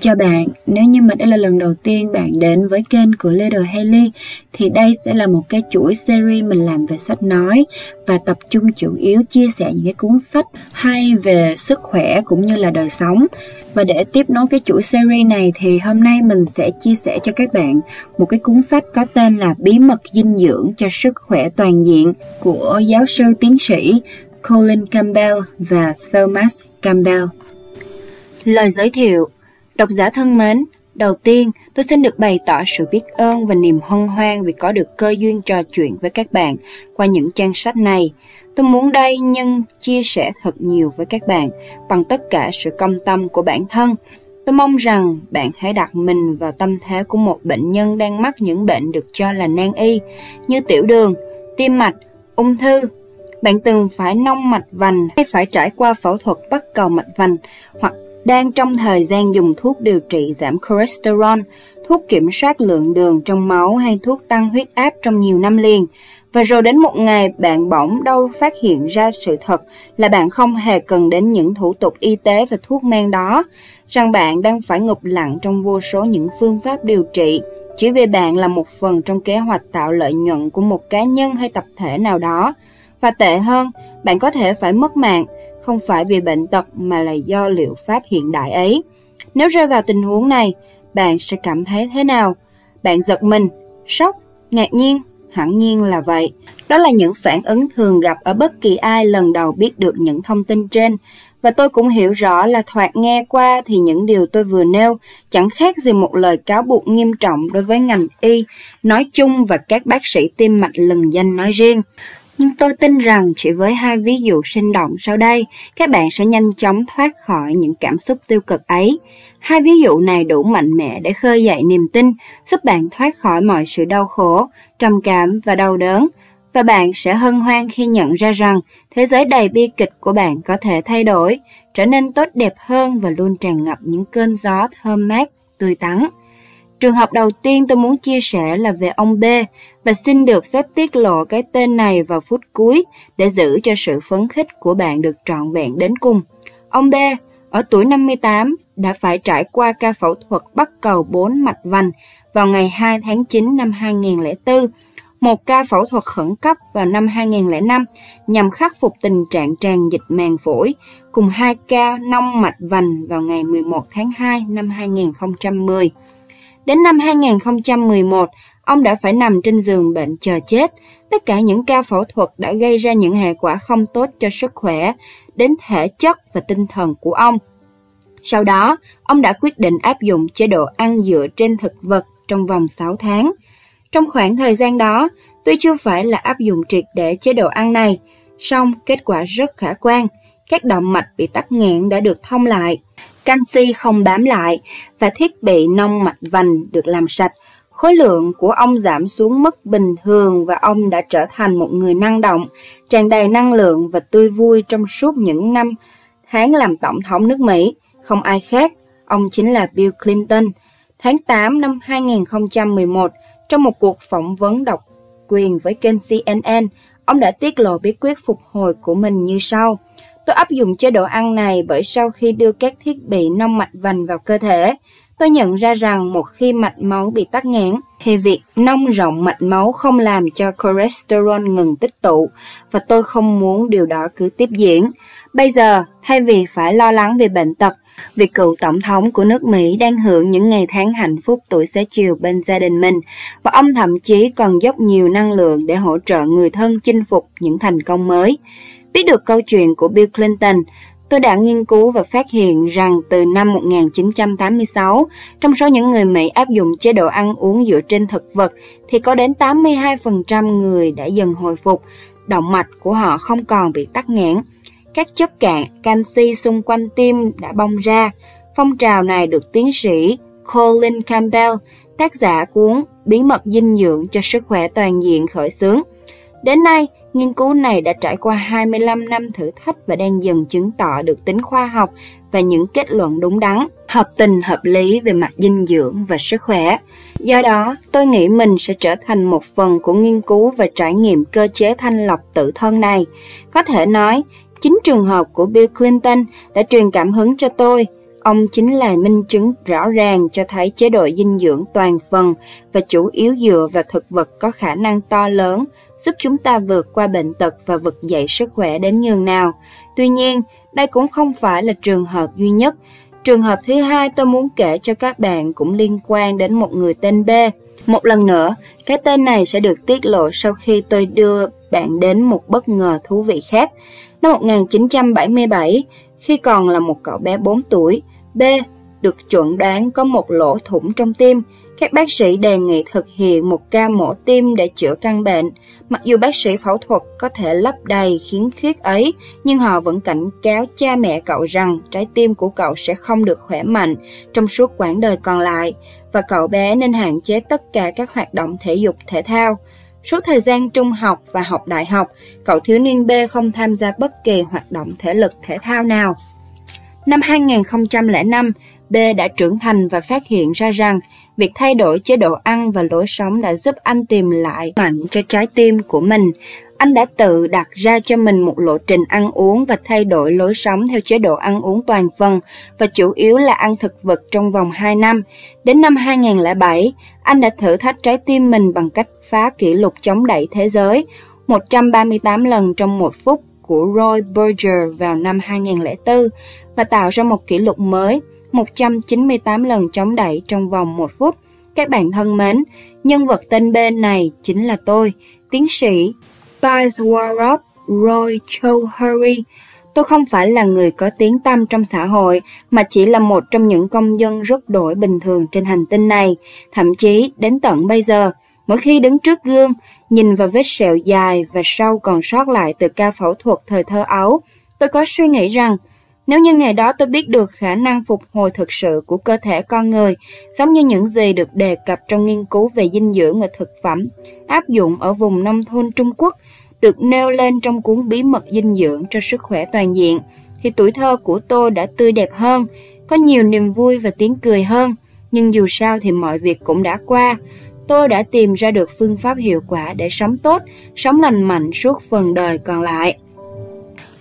cho bạn, nếu như mà đây là lần đầu tiên bạn đến với kênh của Leader Haley thì đây sẽ là một cái chuỗi series mình làm về sách nói và tập trung chủ yếu chia sẻ những cái cuốn sách hay về sức khỏe cũng như là đời sống. Và để tiếp nối cái chuỗi series này thì hôm nay mình sẽ chia sẻ cho các bạn một cái cuốn sách có tên là Bí mật dinh dưỡng cho sức khỏe toàn diện của giáo sư tiến sĩ Colin Campbell và Thomas Campbell. Lời giới thiệu Độc giả thân mến, đầu tiên tôi xin được bày tỏ sự biết ơn và niềm hân hoan vì có được cơ duyên trò chuyện với các bạn qua những trang sách này. Tôi muốn đây nhân chia sẻ thật nhiều với các bạn bằng tất cả sự công tâm của bản thân. Tôi mong rằng bạn hãy đặt mình vào tâm thế của một bệnh nhân đang mắc những bệnh được cho là nan y như tiểu đường, tim mạch, ung thư. Bạn từng phải nông mạch vành hay phải trải qua phẫu thuật bắt cầu mạch vành hoặc đang trong thời gian dùng thuốc điều trị giảm cholesterol, thuốc kiểm soát lượng đường trong máu hay thuốc tăng huyết áp trong nhiều năm liền. Và rồi đến một ngày bạn bỗng đâu phát hiện ra sự thật là bạn không hề cần đến những thủ tục y tế và thuốc men đó, rằng bạn đang phải ngục lặng trong vô số những phương pháp điều trị, chỉ vì bạn là một phần trong kế hoạch tạo lợi nhuận của một cá nhân hay tập thể nào đó. Và tệ hơn, bạn có thể phải mất mạng không phải vì bệnh tật mà là do liệu pháp hiện đại ấy. Nếu rơi vào tình huống này, bạn sẽ cảm thấy thế nào? Bạn giật mình, sốc, ngạc nhiên, hẳn nhiên là vậy. Đó là những phản ứng thường gặp ở bất kỳ ai lần đầu biết được những thông tin trên. Và tôi cũng hiểu rõ là thoạt nghe qua thì những điều tôi vừa nêu chẳng khác gì một lời cáo buộc nghiêm trọng đối với ngành y nói chung và các bác sĩ tim mạch lừng danh nói riêng. Nhưng tôi tin rằng chỉ với hai ví dụ sinh động sau đây, các bạn sẽ nhanh chóng thoát khỏi những cảm xúc tiêu cực ấy. Hai ví dụ này đủ mạnh mẽ để khơi dậy niềm tin, giúp bạn thoát khỏi mọi sự đau khổ, trầm cảm và đau đớn. Và bạn sẽ hân hoan khi nhận ra rằng thế giới đầy bi kịch của bạn có thể thay đổi, trở nên tốt đẹp hơn và luôn tràn ngập những cơn gió thơm mát, tươi tắn. Trường hợp đầu tiên tôi muốn chia sẻ là về ông B và xin được phép tiết lộ cái tên này vào phút cuối để giữ cho sự phấn khích của bạn được trọn vẹn đến cùng. Ông B, ở tuổi 58, đã phải trải qua ca phẫu thuật bắt cầu 4 mạch vành vào ngày 2 tháng 9 năm 2004, một ca phẫu thuật khẩn cấp vào năm 2005 nhằm khắc phục tình trạng tràn dịch màng phổi, cùng hai ca nông mạch vành vào ngày 11 tháng 2 năm 2010. Đến năm 2011, ông đã phải nằm trên giường bệnh chờ chết. Tất cả những ca phẫu thuật đã gây ra những hệ quả không tốt cho sức khỏe, đến thể chất và tinh thần của ông. Sau đó, ông đã quyết định áp dụng chế độ ăn dựa trên thực vật trong vòng 6 tháng. Trong khoảng thời gian đó, tuy chưa phải là áp dụng triệt để chế độ ăn này, song kết quả rất khả quan. Các động mạch bị tắc nghẽn đã được thông lại canxi không bám lại và thiết bị nông mạch vành được làm sạch. Khối lượng của ông giảm xuống mức bình thường và ông đã trở thành một người năng động, tràn đầy năng lượng và tươi vui trong suốt những năm tháng làm tổng thống nước Mỹ. Không ai khác, ông chính là Bill Clinton. Tháng 8 năm 2011, trong một cuộc phỏng vấn độc quyền với kênh CNN, ông đã tiết lộ bí quyết phục hồi của mình như sau. Tôi áp dụng chế độ ăn này bởi sau khi đưa các thiết bị nông mạch vành vào cơ thể, tôi nhận ra rằng một khi mạch máu bị tắc nghẽn, thì việc nông rộng mạch máu không làm cho cholesterol ngừng tích tụ và tôi không muốn điều đó cứ tiếp diễn. Bây giờ, thay vì phải lo lắng về bệnh tật, vị cựu tổng thống của nước Mỹ đang hưởng những ngày tháng hạnh phúc tuổi xế chiều bên gia đình mình và ông thậm chí còn dốc nhiều năng lượng để hỗ trợ người thân chinh phục những thành công mới. Biết được câu chuyện của Bill Clinton, tôi đã nghiên cứu và phát hiện rằng từ năm 1986, trong số những người Mỹ áp dụng chế độ ăn uống dựa trên thực vật thì có đến 82% người đã dần hồi phục, động mạch của họ không còn bị tắc nghẽn. Các chất cạn canxi xung quanh tim đã bong ra. Phong trào này được tiến sĩ Colin Campbell, tác giả cuốn Bí mật dinh dưỡng cho sức khỏe toàn diện khởi xướng. Đến nay, Nghiên cứu này đã trải qua 25 năm thử thách và đang dần chứng tỏ được tính khoa học và những kết luận đúng đắn, hợp tình hợp lý về mặt dinh dưỡng và sức khỏe. Do đó, tôi nghĩ mình sẽ trở thành một phần của nghiên cứu và trải nghiệm cơ chế thanh lọc tự thân này. Có thể nói, chính trường hợp của Bill Clinton đã truyền cảm hứng cho tôi. Ông chính là minh chứng rõ ràng cho thấy chế độ dinh dưỡng toàn phần và chủ yếu dựa vào thực vật có khả năng to lớn, giúp chúng ta vượt qua bệnh tật và vực dậy sức khỏe đến nhường nào. Tuy nhiên, đây cũng không phải là trường hợp duy nhất. Trường hợp thứ hai tôi muốn kể cho các bạn cũng liên quan đến một người tên B. Một lần nữa, cái tên này sẽ được tiết lộ sau khi tôi đưa bạn đến một bất ngờ thú vị khác. Năm 1977, khi còn là một cậu bé 4 tuổi, B được chuẩn đoán có một lỗ thủng trong tim. Các bác sĩ đề nghị thực hiện một ca mổ tim để chữa căn bệnh. Mặc dù bác sĩ phẫu thuật có thể lấp đầy khiến khuyết ấy, nhưng họ vẫn cảnh cáo cha mẹ cậu rằng trái tim của cậu sẽ không được khỏe mạnh trong suốt quãng đời còn lại và cậu bé nên hạn chế tất cả các hoạt động thể dục thể thao. Suốt thời gian trung học và học đại học, cậu thiếu niên B không tham gia bất kỳ hoạt động thể lực thể thao nào. Năm 2005, B đã trưởng thành và phát hiện ra rằng việc thay đổi chế độ ăn và lối sống đã giúp anh tìm lại mạnh cho trái tim của mình. Anh đã tự đặt ra cho mình một lộ trình ăn uống và thay đổi lối sống theo chế độ ăn uống toàn phần và chủ yếu là ăn thực vật trong vòng 2 năm. Đến năm 2007, anh đã thử thách trái tim mình bằng cách phá kỷ lục chống đẩy thế giới 138 lần trong một phút của Roy Berger vào năm 2004 và tạo ra một kỷ lục mới 198 lần chống đẩy trong vòng một phút. Các bạn thân mến, nhân vật tên bên này chính là tôi, tiến sĩ Biswarop Roy Chowdhury. Tôi không phải là người có tiếng tăm trong xã hội, mà chỉ là một trong những công dân rất đổi bình thường trên hành tinh này. Thậm chí, đến tận bây giờ, mỗi khi đứng trước gương, nhìn vào vết sẹo dài và sâu còn sót lại từ ca phẫu thuật thời thơ ấu, tôi có suy nghĩ rằng nếu như ngày đó tôi biết được khả năng phục hồi thực sự của cơ thể con người, giống như những gì được đề cập trong nghiên cứu về dinh dưỡng và thực phẩm, áp dụng ở vùng nông thôn Trung Quốc, được nêu lên trong cuốn Bí mật dinh dưỡng cho sức khỏe toàn diện, thì tuổi thơ của tôi đã tươi đẹp hơn, có nhiều niềm vui và tiếng cười hơn. Nhưng dù sao thì mọi việc cũng đã qua. Tôi đã tìm ra được phương pháp hiệu quả để sống tốt, sống lành mạnh suốt phần đời còn lại.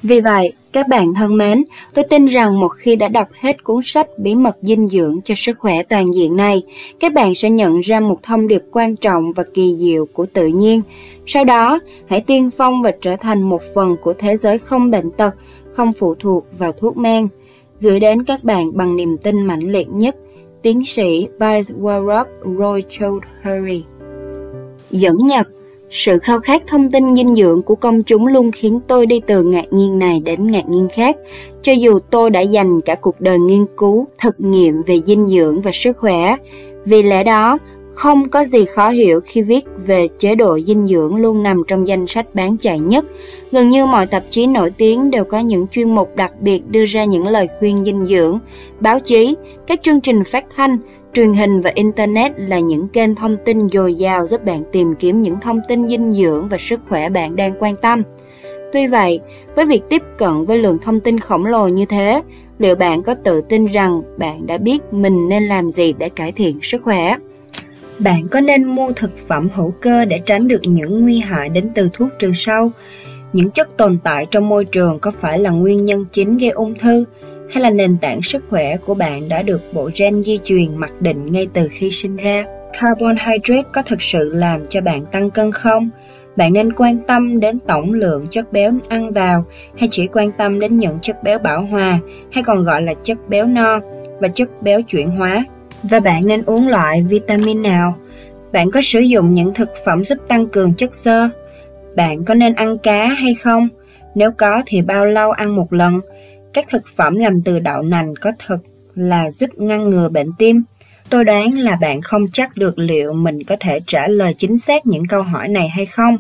Vì vậy, các bạn thân mến, tôi tin rằng một khi đã đọc hết cuốn sách Bí mật dinh dưỡng cho sức khỏe toàn diện này, các bạn sẽ nhận ra một thông điệp quan trọng và kỳ diệu của tự nhiên. Sau đó, hãy tiên phong và trở thành một phần của thế giới không bệnh tật, không phụ thuộc vào thuốc men. Gửi đến các bạn bằng niềm tin mãnh liệt nhất, tiến sĩ Biswarop Roy Choudhury. Dẫn nhập sự khao khát thông tin dinh dưỡng của công chúng luôn khiến tôi đi từ ngạc nhiên này đến ngạc nhiên khác, cho dù tôi đã dành cả cuộc đời nghiên cứu, thực nghiệm về dinh dưỡng và sức khỏe. Vì lẽ đó, không có gì khó hiểu khi viết về chế độ dinh dưỡng luôn nằm trong danh sách bán chạy nhất. Gần như mọi tạp chí nổi tiếng đều có những chuyên mục đặc biệt đưa ra những lời khuyên dinh dưỡng. Báo chí, các chương trình phát thanh, Truyền hình và Internet là những kênh thông tin dồi dào giúp bạn tìm kiếm những thông tin dinh dưỡng và sức khỏe bạn đang quan tâm. Tuy vậy, với việc tiếp cận với lượng thông tin khổng lồ như thế, liệu bạn có tự tin rằng bạn đã biết mình nên làm gì để cải thiện sức khỏe? Bạn có nên mua thực phẩm hữu cơ để tránh được những nguy hại đến từ thuốc trừ sâu? Những chất tồn tại trong môi trường có phải là nguyên nhân chính gây ung thư? hay là nền tảng sức khỏe của bạn đã được bộ gen di truyền mặc định ngay từ khi sinh ra. Carbohydrate có thực sự làm cho bạn tăng cân không? Bạn nên quan tâm đến tổng lượng chất béo ăn vào hay chỉ quan tâm đến những chất béo bảo hòa hay còn gọi là chất béo no và chất béo chuyển hóa? Và bạn nên uống loại vitamin nào? Bạn có sử dụng những thực phẩm giúp tăng cường chất xơ? Bạn có nên ăn cá hay không? Nếu có thì bao lâu ăn một lần? Các thực phẩm làm từ đậu nành có thực là giúp ngăn ngừa bệnh tim. Tôi đoán là bạn không chắc được liệu mình có thể trả lời chính xác những câu hỏi này hay không.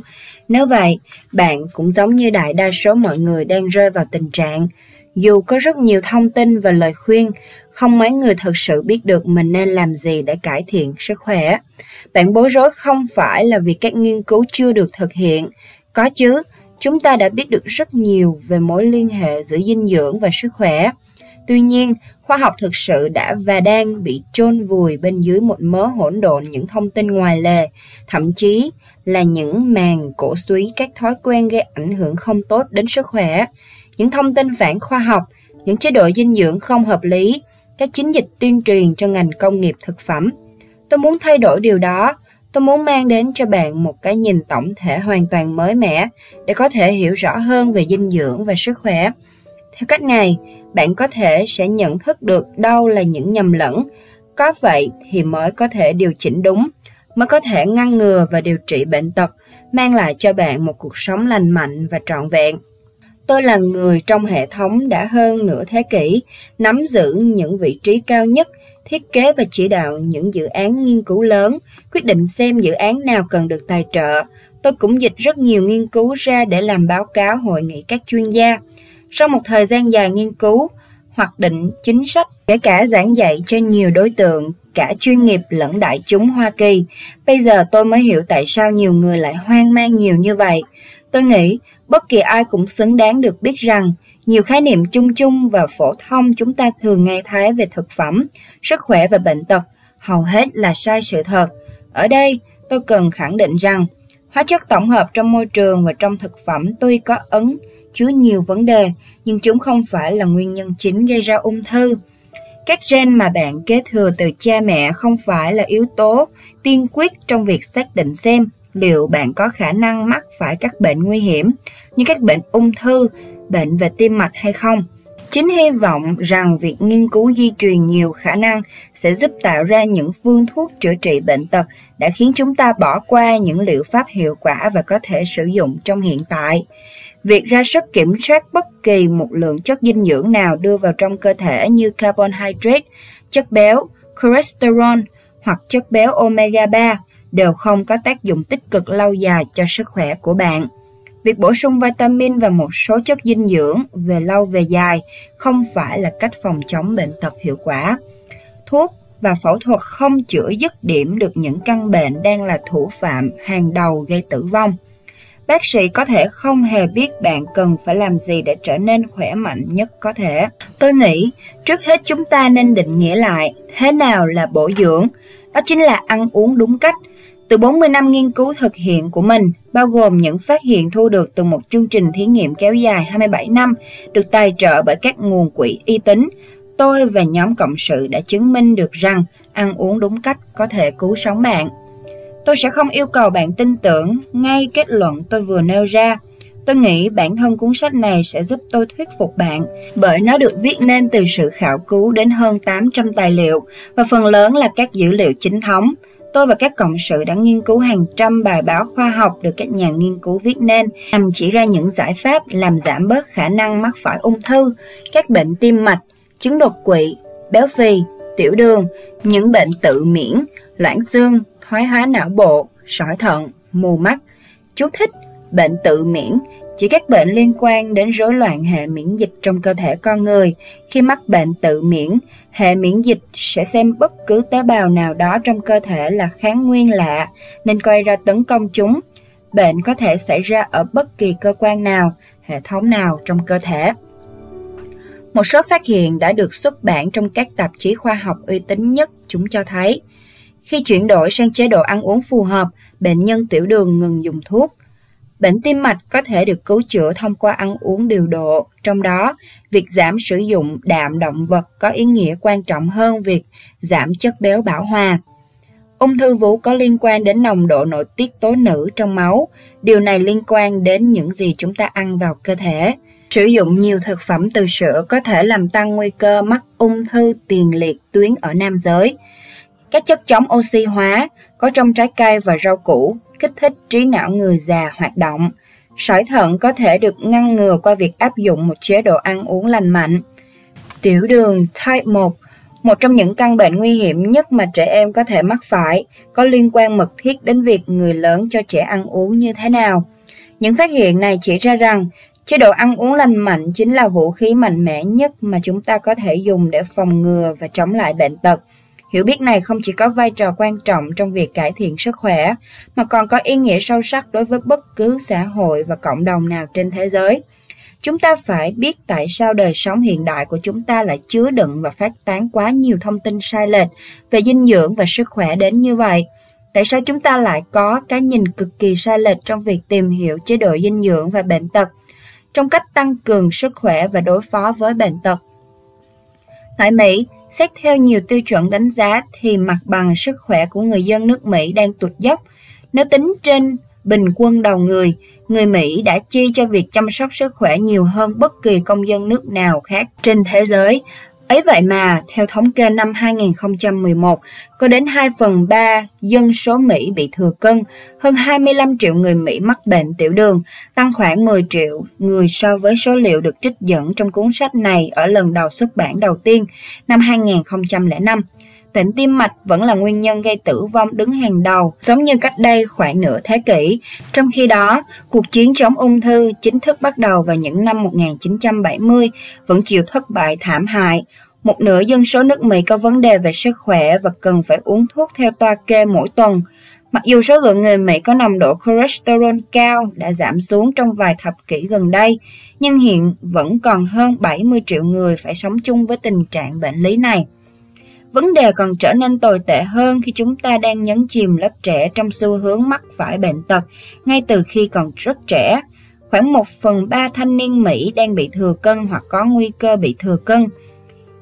Nếu vậy, bạn cũng giống như đại đa số mọi người đang rơi vào tình trạng dù có rất nhiều thông tin và lời khuyên, không mấy người thật sự biết được mình nên làm gì để cải thiện sức khỏe. Bạn bối rối không phải là vì các nghiên cứu chưa được thực hiện, có chứ, chúng ta đã biết được rất nhiều về mối liên hệ giữa dinh dưỡng và sức khỏe. Tuy nhiên, khoa học thực sự đã và đang bị chôn vùi bên dưới một mớ hỗn độn những thông tin ngoài lề, thậm chí là những màn cổ suý các thói quen gây ảnh hưởng không tốt đến sức khỏe, những thông tin phản khoa học, những chế độ dinh dưỡng không hợp lý, các chiến dịch tuyên truyền cho ngành công nghiệp thực phẩm. Tôi muốn thay đổi điều đó, tôi muốn mang đến cho bạn một cái nhìn tổng thể hoàn toàn mới mẻ để có thể hiểu rõ hơn về dinh dưỡng và sức khỏe. Theo cách này, bạn có thể sẽ nhận thức được đâu là những nhầm lẫn, có vậy thì mới có thể điều chỉnh đúng, mới có thể ngăn ngừa và điều trị bệnh tật, mang lại cho bạn một cuộc sống lành mạnh và trọn vẹn. Tôi là người trong hệ thống đã hơn nửa thế kỷ, nắm giữ những vị trí cao nhất, thiết kế và chỉ đạo những dự án nghiên cứu lớn, quyết định xem dự án nào cần được tài trợ. Tôi cũng dịch rất nhiều nghiên cứu ra để làm báo cáo hội nghị các chuyên gia. Sau một thời gian dài nghiên cứu, hoạch định chính sách, kể cả giảng dạy cho nhiều đối tượng, cả chuyên nghiệp lẫn đại chúng Hoa Kỳ, bây giờ tôi mới hiểu tại sao nhiều người lại hoang mang nhiều như vậy. Tôi nghĩ bất kỳ ai cũng xứng đáng được biết rằng nhiều khái niệm chung chung và phổ thông chúng ta thường nghe thấy về thực phẩm, sức khỏe và bệnh tật hầu hết là sai sự thật. Ở đây, tôi cần khẳng định rằng hóa chất tổng hợp trong môi trường và trong thực phẩm tuy có ấn chứa nhiều vấn đề, nhưng chúng không phải là nguyên nhân chính gây ra ung thư. Các gen mà bạn kế thừa từ cha mẹ không phải là yếu tố tiên quyết trong việc xác định xem liệu bạn có khả năng mắc phải các bệnh nguy hiểm như các bệnh ung thư, bệnh về tim mạch hay không. Chính hy vọng rằng việc nghiên cứu di truyền nhiều khả năng sẽ giúp tạo ra những phương thuốc chữa trị bệnh tật đã khiến chúng ta bỏ qua những liệu pháp hiệu quả và có thể sử dụng trong hiện tại. Việc ra sức kiểm soát bất kỳ một lượng chất dinh dưỡng nào đưa vào trong cơ thể như carbohydrate, chất béo, cholesterol hoặc chất béo omega 3 đều không có tác dụng tích cực lâu dài cho sức khỏe của bạn. Việc bổ sung vitamin và một số chất dinh dưỡng về lâu về dài không phải là cách phòng chống bệnh tật hiệu quả. Thuốc và phẫu thuật không chữa dứt điểm được những căn bệnh đang là thủ phạm hàng đầu gây tử vong. Bác sĩ có thể không hề biết bạn cần phải làm gì để trở nên khỏe mạnh nhất có thể. Tôi nghĩ, trước hết chúng ta nên định nghĩa lại thế nào là bổ dưỡng. Đó chính là ăn uống đúng cách, từ 40 năm nghiên cứu thực hiện của mình, bao gồm những phát hiện thu được từ một chương trình thí nghiệm kéo dài 27 năm, được tài trợ bởi các nguồn quỹ y tín, tôi và nhóm cộng sự đã chứng minh được rằng ăn uống đúng cách có thể cứu sống bạn. Tôi sẽ không yêu cầu bạn tin tưởng ngay kết luận tôi vừa nêu ra. Tôi nghĩ bản thân cuốn sách này sẽ giúp tôi thuyết phục bạn bởi nó được viết nên từ sự khảo cứu đến hơn 800 tài liệu và phần lớn là các dữ liệu chính thống. Tôi và các cộng sự đã nghiên cứu hàng trăm bài báo khoa học được các nhà nghiên cứu viết nên nhằm chỉ ra những giải pháp làm giảm bớt khả năng mắc phải ung thư, các bệnh tim mạch, chứng đột quỵ, béo phì, tiểu đường, những bệnh tự miễn, loãng xương, thoái hóa não bộ, sỏi thận, mù mắt. Chú thích bệnh tự miễn chỉ các bệnh liên quan đến rối loạn hệ miễn dịch trong cơ thể con người. Khi mắc bệnh tự miễn, hệ miễn dịch sẽ xem bất cứ tế bào nào đó trong cơ thể là kháng nguyên lạ, nên quay ra tấn công chúng. Bệnh có thể xảy ra ở bất kỳ cơ quan nào, hệ thống nào trong cơ thể. Một số phát hiện đã được xuất bản trong các tạp chí khoa học uy tín nhất chúng cho thấy, khi chuyển đổi sang chế độ ăn uống phù hợp, bệnh nhân tiểu đường ngừng dùng thuốc, Bệnh tim mạch có thể được cứu chữa thông qua ăn uống điều độ, trong đó việc giảm sử dụng đạm động vật có ý nghĩa quan trọng hơn việc giảm chất béo bão hòa. Ung thư vú có liên quan đến nồng độ nội tiết tố nữ trong máu, điều này liên quan đến những gì chúng ta ăn vào cơ thể. Sử dụng nhiều thực phẩm từ sữa có thể làm tăng nguy cơ mắc ung thư tiền liệt tuyến ở nam giới. Các chất chống oxy hóa có trong trái cây và rau củ kích thích trí não người già hoạt động. Sỏi thận có thể được ngăn ngừa qua việc áp dụng một chế độ ăn uống lành mạnh. Tiểu đường type 1 một trong những căn bệnh nguy hiểm nhất mà trẻ em có thể mắc phải, có liên quan mật thiết đến việc người lớn cho trẻ ăn uống như thế nào. Những phát hiện này chỉ ra rằng chế độ ăn uống lành mạnh chính là vũ khí mạnh mẽ nhất mà chúng ta có thể dùng để phòng ngừa và chống lại bệnh tật. Hiểu biết này không chỉ có vai trò quan trọng trong việc cải thiện sức khỏe, mà còn có ý nghĩa sâu sắc đối với bất cứ xã hội và cộng đồng nào trên thế giới. Chúng ta phải biết tại sao đời sống hiện đại của chúng ta lại chứa đựng và phát tán quá nhiều thông tin sai lệch về dinh dưỡng và sức khỏe đến như vậy. Tại sao chúng ta lại có cái nhìn cực kỳ sai lệch trong việc tìm hiểu chế độ dinh dưỡng và bệnh tật, trong cách tăng cường sức khỏe và đối phó với bệnh tật? Tại Mỹ, Xét theo nhiều tiêu chuẩn đánh giá thì mặt bằng sức khỏe của người dân nước Mỹ đang tụt dốc. Nếu tính trên bình quân đầu người, người Mỹ đã chi cho việc chăm sóc sức khỏe nhiều hơn bất kỳ công dân nước nào khác trên thế giới. Ấy vậy mà, theo thống kê năm 2011, có đến 2 phần 3 dân số Mỹ bị thừa cân, hơn 25 triệu người Mỹ mắc bệnh tiểu đường, tăng khoảng 10 triệu người so với số liệu được trích dẫn trong cuốn sách này ở lần đầu xuất bản đầu tiên năm 2005 bệnh tim mạch vẫn là nguyên nhân gây tử vong đứng hàng đầu, giống như cách đây khoảng nửa thế kỷ. Trong khi đó, cuộc chiến chống ung thư chính thức bắt đầu vào những năm 1970 vẫn chịu thất bại thảm hại. Một nửa dân số nước Mỹ có vấn đề về sức khỏe và cần phải uống thuốc theo toa kê mỗi tuần. Mặc dù số lượng người Mỹ có nồng độ cholesterol cao đã giảm xuống trong vài thập kỷ gần đây, nhưng hiện vẫn còn hơn 70 triệu người phải sống chung với tình trạng bệnh lý này. Vấn đề còn trở nên tồi tệ hơn khi chúng ta đang nhấn chìm lớp trẻ trong xu hướng mắc phải bệnh tật ngay từ khi còn rất trẻ. Khoảng 1 phần 3 thanh niên Mỹ đang bị thừa cân hoặc có nguy cơ bị thừa cân.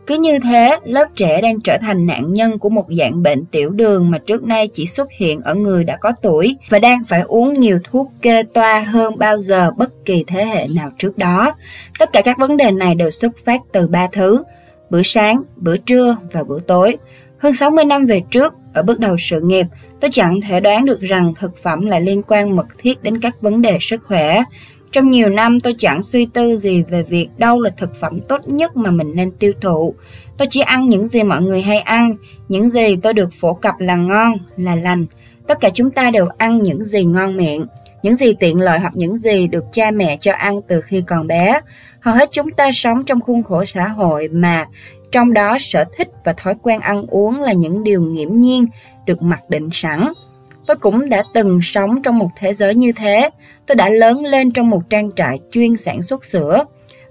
Cứ như thế, lớp trẻ đang trở thành nạn nhân của một dạng bệnh tiểu đường mà trước nay chỉ xuất hiện ở người đã có tuổi và đang phải uống nhiều thuốc kê toa hơn bao giờ bất kỳ thế hệ nào trước đó. Tất cả các vấn đề này đều xuất phát từ ba thứ – bữa sáng, bữa trưa và bữa tối. Hơn 60 năm về trước, ở bước đầu sự nghiệp, tôi chẳng thể đoán được rằng thực phẩm lại liên quan mật thiết đến các vấn đề sức khỏe. Trong nhiều năm tôi chẳng suy tư gì về việc đâu là thực phẩm tốt nhất mà mình nên tiêu thụ. Tôi chỉ ăn những gì mọi người hay ăn, những gì tôi được phổ cập là ngon, là lành. Tất cả chúng ta đều ăn những gì ngon miệng, những gì tiện lợi hoặc những gì được cha mẹ cho ăn từ khi còn bé. Hầu hết chúng ta sống trong khuôn khổ xã hội mà trong đó sở thích và thói quen ăn uống là những điều nghiễm nhiên được mặc định sẵn. Tôi cũng đã từng sống trong một thế giới như thế. Tôi đã lớn lên trong một trang trại chuyên sản xuất sữa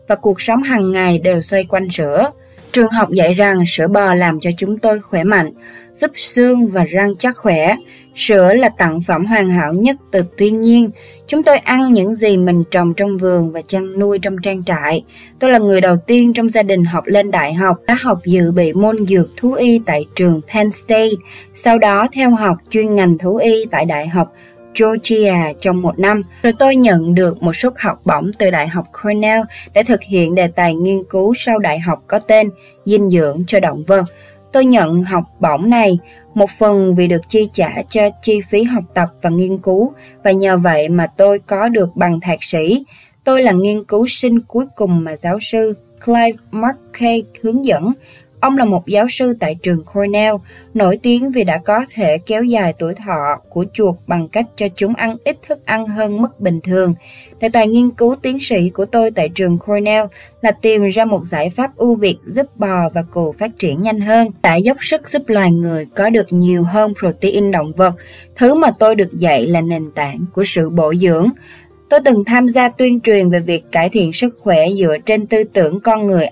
và cuộc sống hàng ngày đều xoay quanh sữa. Trường học dạy rằng sữa bò làm cho chúng tôi khỏe mạnh, giúp xương và răng chắc khỏe. Sữa là tặng phẩm hoàn hảo nhất từ thiên nhiên. Chúng tôi ăn những gì mình trồng trong vườn và chăn nuôi trong trang trại. Tôi là người đầu tiên trong gia đình học lên đại học, đã học dự bị môn dược thú y tại trường Penn State, sau đó theo học chuyên ngành thú y tại Đại học Georgia trong một năm, rồi tôi nhận được một suất học bổng từ Đại học Cornell để thực hiện đề tài nghiên cứu sau đại học có tên Dinh dưỡng cho động vật. Tôi nhận học bổng này một phần vì được chi trả cho chi phí học tập và nghiên cứu, và nhờ vậy mà tôi có được bằng thạc sĩ. Tôi là nghiên cứu sinh cuối cùng mà giáo sư Clive Markey hướng dẫn Ông là một giáo sư tại trường Cornell, nổi tiếng vì đã có thể kéo dài tuổi thọ của chuột bằng cách cho chúng ăn ít thức ăn hơn mức bình thường. Đề tài nghiên cứu tiến sĩ của tôi tại trường Cornell là tìm ra một giải pháp ưu việt giúp bò và cừu phát triển nhanh hơn, đã dốc sức giúp loài người có được nhiều hơn protein động vật, thứ mà tôi được dạy là nền tảng của sự bổ dưỡng. Tôi từng tham gia tuyên truyền về việc cải thiện sức khỏe dựa trên tư tưởng con người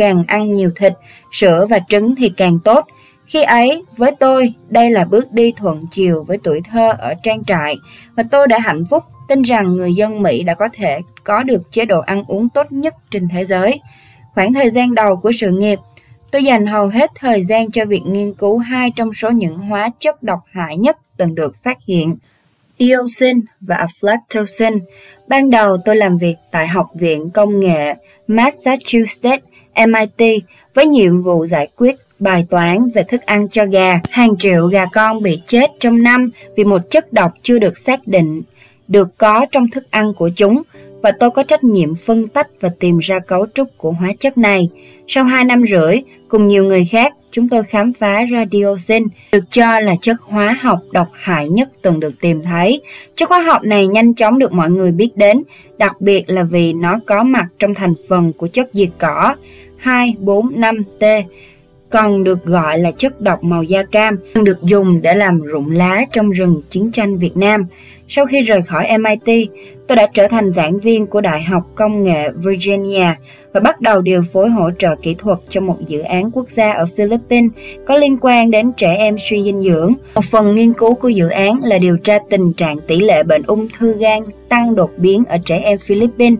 càng ăn nhiều thịt, sữa và trứng thì càng tốt. Khi ấy, với tôi, đây là bước đi thuận chiều với tuổi thơ ở trang trại và tôi đã hạnh phúc tin rằng người dân Mỹ đã có thể có được chế độ ăn uống tốt nhất trên thế giới. Khoảng thời gian đầu của sự nghiệp, tôi dành hầu hết thời gian cho việc nghiên cứu hai trong số những hóa chất độc hại nhất từng được phát hiện, dioxin và aflatoxin. Ban đầu tôi làm việc tại Học viện Công nghệ Massachusetts MIT với nhiệm vụ giải quyết bài toán về thức ăn cho gà. Hàng triệu gà con bị chết trong năm vì một chất độc chưa được xác định được có trong thức ăn của chúng và tôi có trách nhiệm phân tách và tìm ra cấu trúc của hóa chất này. Sau 2 năm rưỡi, cùng nhiều người khác, chúng tôi khám phá ra dioxin, được cho là chất hóa học độc hại nhất từng được tìm thấy. Chất hóa học này nhanh chóng được mọi người biết đến, đặc biệt là vì nó có mặt trong thành phần của chất diệt cỏ 245T, còn được gọi là chất độc màu da cam, thường được dùng để làm rụng lá trong rừng chiến tranh Việt Nam. Sau khi rời khỏi MIT, tôi đã trở thành giảng viên của Đại học Công nghệ Virginia và bắt đầu điều phối hỗ trợ kỹ thuật cho một dự án quốc gia ở Philippines có liên quan đến trẻ em suy dinh dưỡng. Một phần nghiên cứu của dự án là điều tra tình trạng tỷ lệ bệnh ung thư gan tăng đột biến ở trẻ em Philippines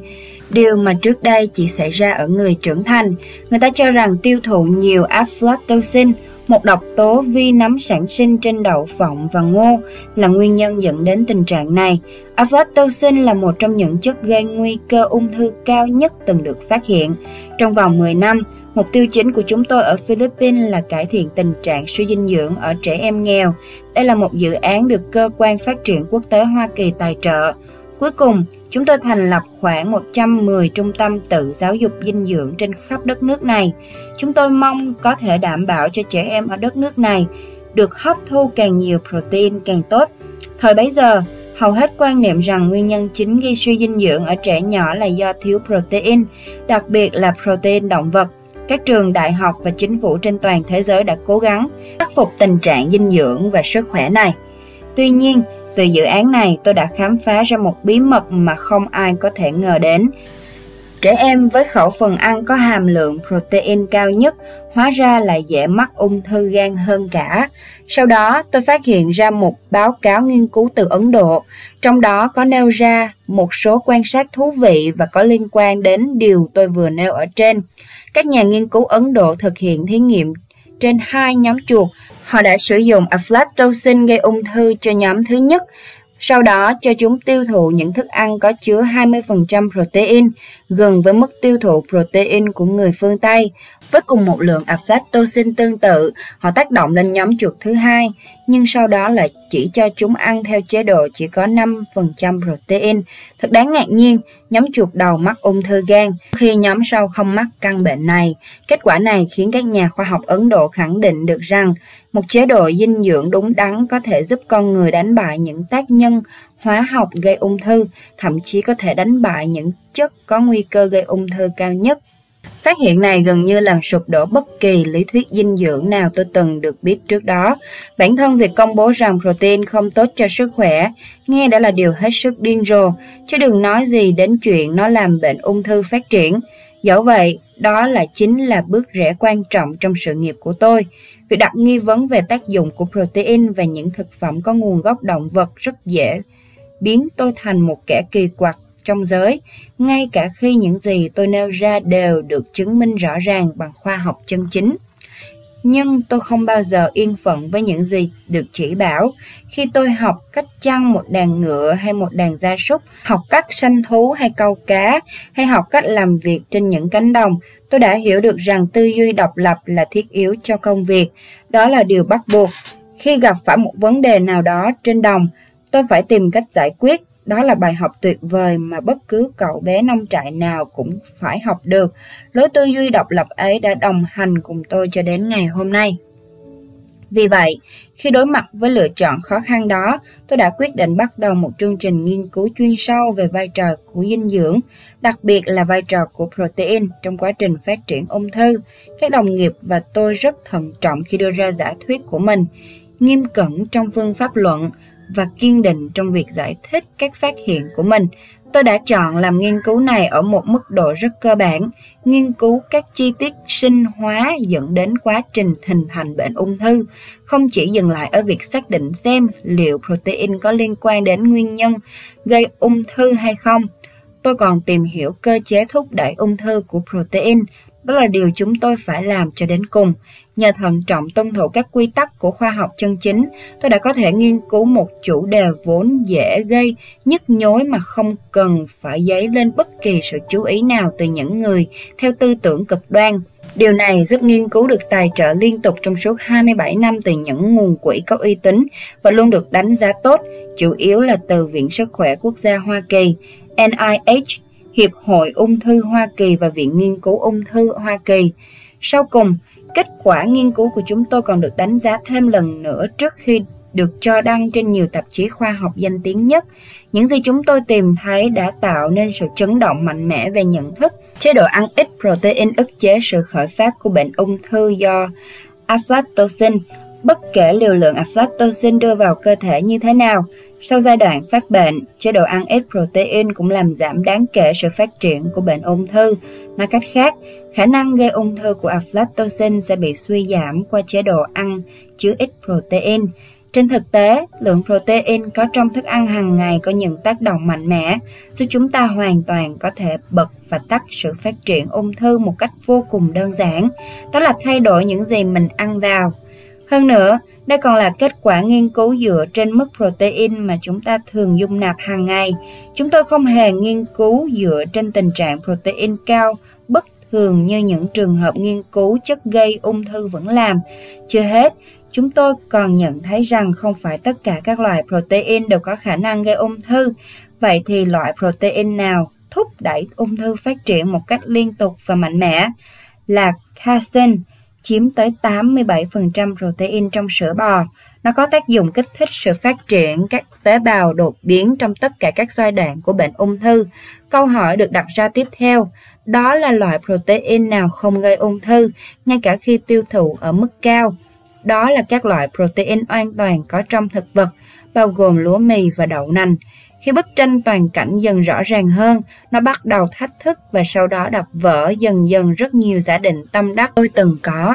điều mà trước đây chỉ xảy ra ở người trưởng thành. Người ta cho rằng tiêu thụ nhiều aflatoxin, một độc tố vi nấm sản sinh trên đậu phộng và ngô là nguyên nhân dẫn đến tình trạng này. Aflatoxin là một trong những chất gây nguy cơ ung thư cao nhất từng được phát hiện. Trong vòng 10 năm, Mục tiêu chính của chúng tôi ở Philippines là cải thiện tình trạng suy dinh dưỡng ở trẻ em nghèo. Đây là một dự án được Cơ quan Phát triển Quốc tế Hoa Kỳ tài trợ. Cuối cùng, chúng tôi thành lập khoảng 110 trung tâm tự giáo dục dinh dưỡng trên khắp đất nước này. Chúng tôi mong có thể đảm bảo cho trẻ em ở đất nước này được hấp thu càng nhiều protein càng tốt. Thời bấy giờ, hầu hết quan niệm rằng nguyên nhân chính gây suy dinh dưỡng ở trẻ nhỏ là do thiếu protein, đặc biệt là protein động vật. Các trường đại học và chính phủ trên toàn thế giới đã cố gắng khắc phục tình trạng dinh dưỡng và sức khỏe này. Tuy nhiên, từ dự án này tôi đã khám phá ra một bí mật mà không ai có thể ngờ đến. Trẻ em với khẩu phần ăn có hàm lượng protein cao nhất hóa ra là dễ mắc ung thư gan hơn cả. Sau đó, tôi phát hiện ra một báo cáo nghiên cứu từ Ấn Độ, trong đó có nêu ra một số quan sát thú vị và có liên quan đến điều tôi vừa nêu ở trên. Các nhà nghiên cứu Ấn Độ thực hiện thí nghiệm trên hai nhóm chuột. Họ đã sử dụng aflatoxin gây ung thư cho nhóm thứ nhất, sau đó cho chúng tiêu thụ những thức ăn có chứa 20% protein, gần với mức tiêu thụ protein của người phương Tây. Với cùng một lượng aflatoxin tương tự, họ tác động lên nhóm chuột thứ hai, nhưng sau đó lại chỉ cho chúng ăn theo chế độ chỉ có 5% protein. Thật đáng ngạc nhiên, nhóm chuột đầu mắc ung thư gan, khi nhóm sau không mắc căn bệnh này. Kết quả này khiến các nhà khoa học Ấn Độ khẳng định được rằng một chế độ dinh dưỡng đúng đắn có thể giúp con người đánh bại những tác nhân hóa học gây ung thư, thậm chí có thể đánh bại những chất có nguy cơ gây ung thư cao nhất. Phát hiện này gần như làm sụp đổ bất kỳ lý thuyết dinh dưỡng nào tôi từng được biết trước đó. Bản thân việc công bố rằng protein không tốt cho sức khỏe nghe đã là điều hết sức điên rồ, chứ đừng nói gì đến chuyện nó làm bệnh ung thư phát triển. Dẫu vậy, đó là chính là bước rẽ quan trọng trong sự nghiệp của tôi. Việc đặt nghi vấn về tác dụng của protein và những thực phẩm có nguồn gốc động vật rất dễ biến tôi thành một kẻ kỳ quặc trong giới, ngay cả khi những gì tôi nêu ra đều được chứng minh rõ ràng bằng khoa học chân chính. Nhưng tôi không bao giờ yên phận với những gì được chỉ bảo. Khi tôi học cách chăn một đàn ngựa hay một đàn gia súc, học cách sanh thú hay câu cá, hay học cách làm việc trên những cánh đồng, tôi đã hiểu được rằng tư duy độc lập là thiết yếu cho công việc. Đó là điều bắt buộc. Khi gặp phải một vấn đề nào đó trên đồng, tôi phải tìm cách giải quyết đó là bài học tuyệt vời mà bất cứ cậu bé nông trại nào cũng phải học được. Lối tư duy độc lập ấy đã đồng hành cùng tôi cho đến ngày hôm nay. Vì vậy, khi đối mặt với lựa chọn khó khăn đó, tôi đã quyết định bắt đầu một chương trình nghiên cứu chuyên sâu về vai trò của dinh dưỡng, đặc biệt là vai trò của protein trong quá trình phát triển ung thư. Các đồng nghiệp và tôi rất thận trọng khi đưa ra giả thuyết của mình, nghiêm cẩn trong phương pháp luận, và kiên định trong việc giải thích các phát hiện của mình. Tôi đã chọn làm nghiên cứu này ở một mức độ rất cơ bản, nghiên cứu các chi tiết sinh hóa dẫn đến quá trình hình thành bệnh ung thư, không chỉ dừng lại ở việc xác định xem liệu protein có liên quan đến nguyên nhân gây ung thư hay không. Tôi còn tìm hiểu cơ chế thúc đẩy ung thư của protein, đó là điều chúng tôi phải làm cho đến cùng. Nhờ thận trọng tuân thủ các quy tắc của khoa học chân chính, tôi đã có thể nghiên cứu một chủ đề vốn dễ gây nhức nhối mà không cần phải dấy lên bất kỳ sự chú ý nào từ những người theo tư tưởng cực đoan. Điều này giúp nghiên cứu được tài trợ liên tục trong suốt 27 năm từ những nguồn quỹ có uy tín và luôn được đánh giá tốt, chủ yếu là từ Viện Sức khỏe Quốc gia Hoa Kỳ, NIH, Hiệp hội Ung thư Hoa Kỳ và Viện Nghiên cứu Ung thư Hoa Kỳ. Sau cùng, Kết quả nghiên cứu của chúng tôi còn được đánh giá thêm lần nữa trước khi được cho đăng trên nhiều tạp chí khoa học danh tiếng nhất. Những gì chúng tôi tìm thấy đã tạo nên sự chấn động mạnh mẽ về nhận thức. Chế độ ăn ít protein ức chế sự khởi phát của bệnh ung thư do aflatoxin. Bất kể liều lượng aflatoxin đưa vào cơ thể như thế nào, sau giai đoạn phát bệnh, chế độ ăn ít protein cũng làm giảm đáng kể sự phát triển của bệnh ung thư. Nói cách khác, khả năng gây ung thư của aflatoxin sẽ bị suy giảm qua chế độ ăn chứa ít protein. Trên thực tế, lượng protein có trong thức ăn hàng ngày có những tác động mạnh mẽ, giúp chúng ta hoàn toàn có thể bật và tắt sự phát triển ung thư một cách vô cùng đơn giản, đó là thay đổi những gì mình ăn vào. Hơn nữa, đây còn là kết quả nghiên cứu dựa trên mức protein mà chúng ta thường dung nạp hàng ngày. Chúng tôi không hề nghiên cứu dựa trên tình trạng protein cao bất thường như những trường hợp nghiên cứu chất gây ung thư vẫn làm. Chưa hết, chúng tôi còn nhận thấy rằng không phải tất cả các loại protein đều có khả năng gây ung thư. Vậy thì loại protein nào thúc đẩy ung thư phát triển một cách liên tục và mạnh mẽ? Là casein, chiếm tới 87% protein trong sữa bò. Nó có tác dụng kích thích sự phát triển các tế bào đột biến trong tất cả các giai đoạn của bệnh ung thư. Câu hỏi được đặt ra tiếp theo, đó là loại protein nào không gây ung thư, ngay cả khi tiêu thụ ở mức cao. Đó là các loại protein an toàn có trong thực vật, bao gồm lúa mì và đậu nành. Khi bức tranh toàn cảnh dần rõ ràng hơn, nó bắt đầu thách thức và sau đó đập vỡ dần dần rất nhiều giả định tâm đắc tôi từng có.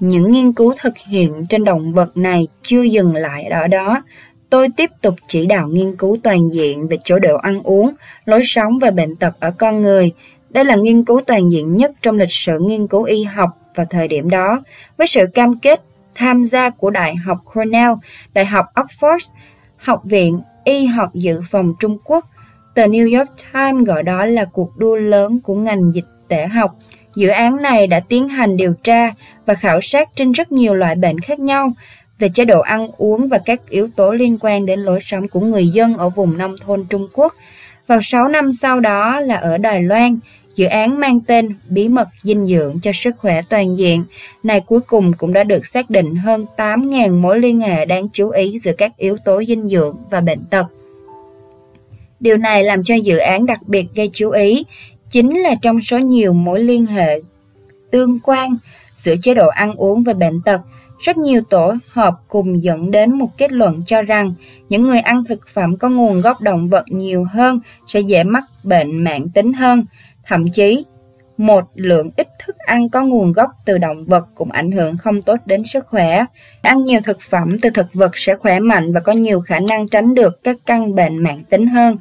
Những nghiên cứu thực hiện trên động vật này chưa dừng lại ở đó. Tôi tiếp tục chỉ đạo nghiên cứu toàn diện về chỗ độ ăn uống, lối sống và bệnh tật ở con người. Đây là nghiên cứu toàn diện nhất trong lịch sử nghiên cứu y học vào thời điểm đó, với sự cam kết tham gia của Đại học Cornell, Đại học Oxford, Học viện Y học Dự phòng Trung Quốc. Tờ New York Times gọi đó là cuộc đua lớn của ngành dịch tễ học. Dự án này đã tiến hành điều tra và khảo sát trên rất nhiều loại bệnh khác nhau về chế độ ăn uống và các yếu tố liên quan đến lối sống của người dân ở vùng nông thôn Trung Quốc. Vào 6 năm sau đó là ở Đài Loan, Dự án mang tên Bí mật dinh dưỡng cho sức khỏe toàn diện này cuối cùng cũng đã được xác định hơn 8.000 mối liên hệ đáng chú ý giữa các yếu tố dinh dưỡng và bệnh tật. Điều này làm cho dự án đặc biệt gây chú ý chính là trong số nhiều mối liên hệ tương quan giữa chế độ ăn uống và bệnh tật, rất nhiều tổ hợp cùng dẫn đến một kết luận cho rằng những người ăn thực phẩm có nguồn gốc động vật nhiều hơn sẽ dễ mắc bệnh mạng tính hơn. Thậm chí, một lượng ít thức ăn có nguồn gốc từ động vật cũng ảnh hưởng không tốt đến sức khỏe. Ăn nhiều thực phẩm từ thực vật sẽ khỏe mạnh và có nhiều khả năng tránh được các căn bệnh mạng tính hơn.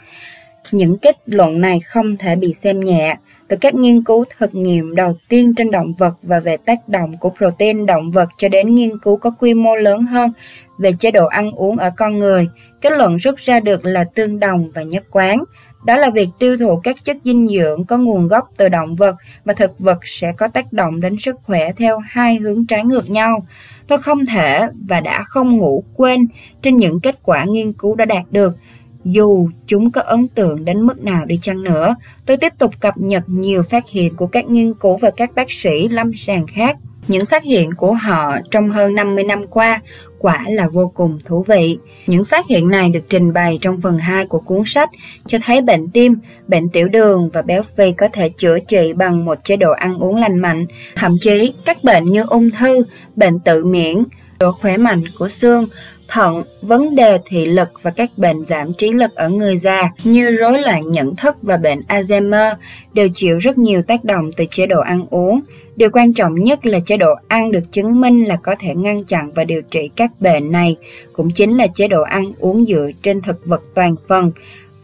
Những kết luận này không thể bị xem nhẹ. Từ các nghiên cứu thực nghiệm đầu tiên trên động vật và về tác động của protein động vật cho đến nghiên cứu có quy mô lớn hơn về chế độ ăn uống ở con người, kết luận rút ra được là tương đồng và nhất quán. Đó là việc tiêu thụ các chất dinh dưỡng có nguồn gốc từ động vật và thực vật sẽ có tác động đến sức khỏe theo hai hướng trái ngược nhau. Tôi không thể và đã không ngủ quên trên những kết quả nghiên cứu đã đạt được. Dù chúng có ấn tượng đến mức nào đi chăng nữa, tôi tiếp tục cập nhật nhiều phát hiện của các nghiên cứu và các bác sĩ lâm sàng khác. Những phát hiện của họ trong hơn 50 năm qua quả là vô cùng thú vị. Những phát hiện này được trình bày trong phần 2 của cuốn sách cho thấy bệnh tim, bệnh tiểu đường và béo phì có thể chữa trị bằng một chế độ ăn uống lành mạnh. Thậm chí, các bệnh như ung thư, bệnh tự miễn, độ khỏe mạnh của xương, thận, vấn đề thị lực và các bệnh giảm trí lực ở người già như rối loạn nhận thức và bệnh Alzheimer đều chịu rất nhiều tác động từ chế độ ăn uống. Điều quan trọng nhất là chế độ ăn được chứng minh là có thể ngăn chặn và điều trị các bệnh này, cũng chính là chế độ ăn uống dựa trên thực vật toàn phần,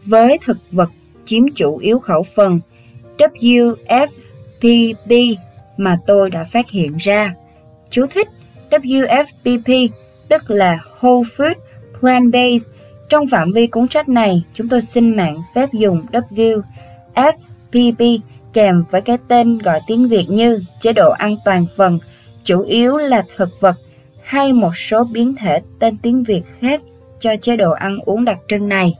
với thực vật chiếm chủ yếu khẩu phần. WFPB mà tôi đã phát hiện ra. Chú thích WFPP tức là Whole Food Plant-Based. Trong phạm vi cuốn sách này, chúng tôi xin mạng phép dùng WFPP kèm với cái tên gọi tiếng Việt như chế độ ăn toàn phần, chủ yếu là thực vật hay một số biến thể tên tiếng Việt khác cho chế độ ăn uống đặc trưng này.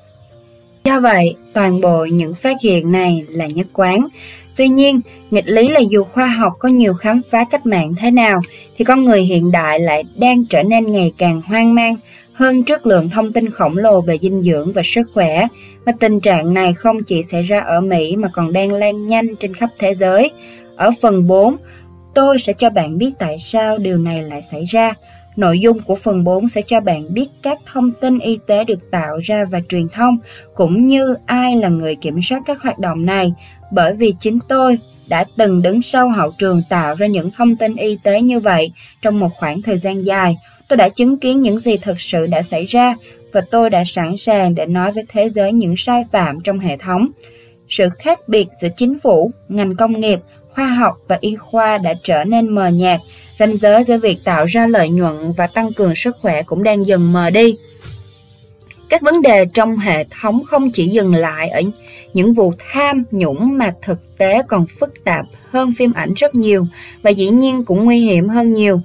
Do vậy, toàn bộ những phát hiện này là nhất quán. Tuy nhiên, nghịch lý là dù khoa học có nhiều khám phá cách mạng thế nào, thì con người hiện đại lại đang trở nên ngày càng hoang mang hơn trước lượng thông tin khổng lồ về dinh dưỡng và sức khỏe, và tình trạng này không chỉ xảy ra ở Mỹ mà còn đang lan nhanh trên khắp thế giới. Ở phần 4, tôi sẽ cho bạn biết tại sao điều này lại xảy ra. Nội dung của phần 4 sẽ cho bạn biết các thông tin y tế được tạo ra và truyền thông, cũng như ai là người kiểm soát các hoạt động này, bởi vì chính tôi đã từng đứng sau hậu trường tạo ra những thông tin y tế như vậy trong một khoảng thời gian dài Tôi đã chứng kiến những gì thực sự đã xảy ra và tôi đã sẵn sàng để nói với thế giới những sai phạm trong hệ thống. Sự khác biệt giữa chính phủ, ngành công nghiệp, khoa học và y khoa đã trở nên mờ nhạt, ranh giới giữa việc tạo ra lợi nhuận và tăng cường sức khỏe cũng đang dần mờ đi. Các vấn đề trong hệ thống không chỉ dừng lại ở những vụ tham nhũng mà thực tế còn phức tạp hơn phim ảnh rất nhiều và dĩ nhiên cũng nguy hiểm hơn nhiều.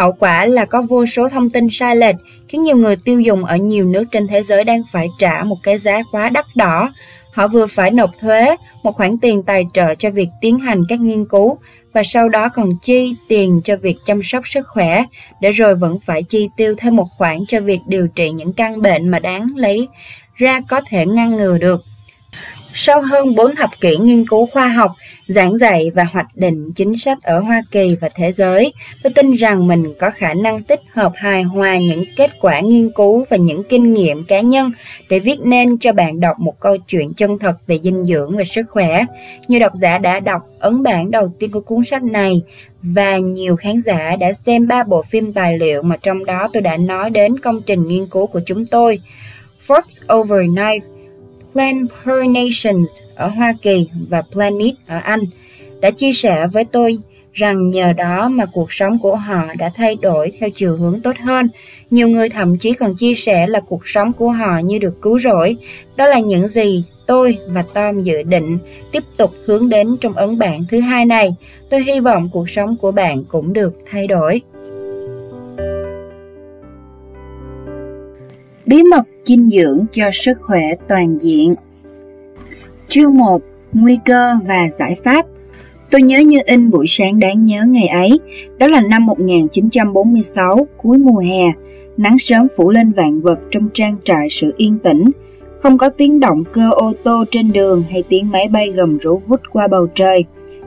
Hậu quả là có vô số thông tin sai lệch khiến nhiều người tiêu dùng ở nhiều nước trên thế giới đang phải trả một cái giá quá đắt đỏ. Họ vừa phải nộp thuế, một khoản tiền tài trợ cho việc tiến hành các nghiên cứu và sau đó còn chi tiền cho việc chăm sóc sức khỏe, để rồi vẫn phải chi tiêu thêm một khoản cho việc điều trị những căn bệnh mà đáng lấy ra có thể ngăn ngừa được. Sau hơn 4 thập kỷ nghiên cứu khoa học, giảng dạy và hoạch định chính sách ở Hoa Kỳ và thế giới, tôi tin rằng mình có khả năng tích hợp hài hòa những kết quả nghiên cứu và những kinh nghiệm cá nhân để viết nên cho bạn đọc một câu chuyện chân thật về dinh dưỡng và sức khỏe. Nhiều độc giả đã đọc ấn bản đầu tiên của cuốn sách này và nhiều khán giả đã xem ba bộ phim tài liệu mà trong đó tôi đã nói đến công trình nghiên cứu của chúng tôi. Forks Over Knife Plan Per Nations ở Hoa Kỳ và Planet ở Anh đã chia sẻ với tôi rằng nhờ đó mà cuộc sống của họ đã thay đổi theo chiều hướng tốt hơn. Nhiều người thậm chí còn chia sẻ là cuộc sống của họ như được cứu rỗi. Đó là những gì tôi và Tom dự định tiếp tục hướng đến trong ấn bản thứ hai này. Tôi hy vọng cuộc sống của bạn cũng được thay đổi. Bí mật dinh dưỡng cho sức khỏe toàn diện. Chương 1 Nguy cơ và giải pháp. Tôi nhớ như in buổi sáng đáng nhớ ngày ấy, đó là năm 1946, cuối mùa hè, nắng sớm phủ lên vạn vật trong trang trại sự yên tĩnh, không có tiếng động cơ ô tô trên đường hay tiếng máy bay gầm rú vút qua bầu trời,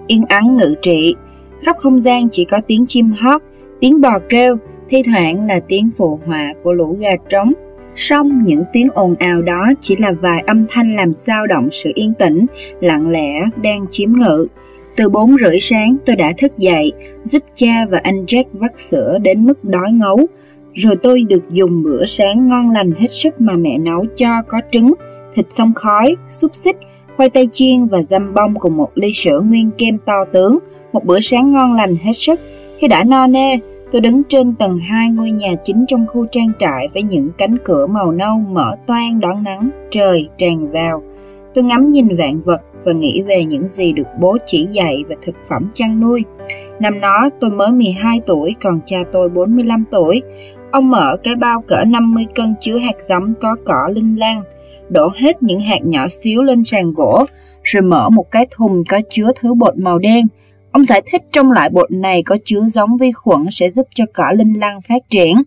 yên ắng ngự trị, khắp không gian chỉ có tiếng chim hót, tiếng bò kêu, thi thoảng là tiếng phụ họa của lũ gà trống. Song những tiếng ồn ào đó chỉ là vài âm thanh làm dao động sự yên tĩnh, lặng lẽ đang chiếm ngự. Từ bốn rưỡi sáng tôi đã thức dậy, giúp cha và anh Jack vắt sữa đến mức đói ngấu. Rồi tôi được dùng bữa sáng ngon lành hết sức mà mẹ nấu cho có trứng, thịt xông khói, xúc xích, khoai tây chiên và dăm bông cùng một ly sữa nguyên kem to tướng. Một bữa sáng ngon lành hết sức. Khi đã no nê, Tôi đứng trên tầng 2 ngôi nhà chính trong khu trang trại với những cánh cửa màu nâu mở toang đón nắng, trời tràn vào. Tôi ngắm nhìn vạn vật và nghĩ về những gì được bố chỉ dạy về thực phẩm chăn nuôi. Năm đó tôi mới 12 tuổi, còn cha tôi 45 tuổi. Ông mở cái bao cỡ 50 cân chứa hạt giống có cỏ linh lan đổ hết những hạt nhỏ xíu lên sàn gỗ, rồi mở một cái thùng có chứa thứ bột màu đen, Ông giải thích trong loại bột này có chứa giống vi khuẩn sẽ giúp cho cỏ linh lăng phát triển.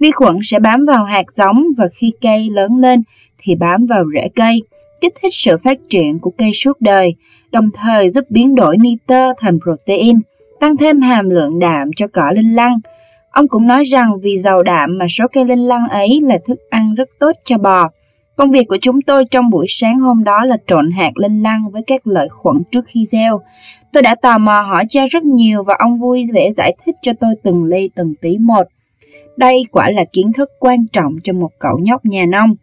Vi khuẩn sẽ bám vào hạt giống và khi cây lớn lên thì bám vào rễ cây, kích thích sự phát triển của cây suốt đời, đồng thời giúp biến đổi nitơ thành protein, tăng thêm hàm lượng đạm cho cỏ linh lăng. Ông cũng nói rằng vì giàu đạm mà số cây linh lăng ấy là thức ăn rất tốt cho bò. Công việc của chúng tôi trong buổi sáng hôm đó là trộn hạt lên lăng với các lợi khuẩn trước khi gieo. Tôi đã tò mò hỏi cha rất nhiều và ông vui vẻ giải thích cho tôi từng ly từng tí một. Đây quả là kiến thức quan trọng cho một cậu nhóc nhà nông.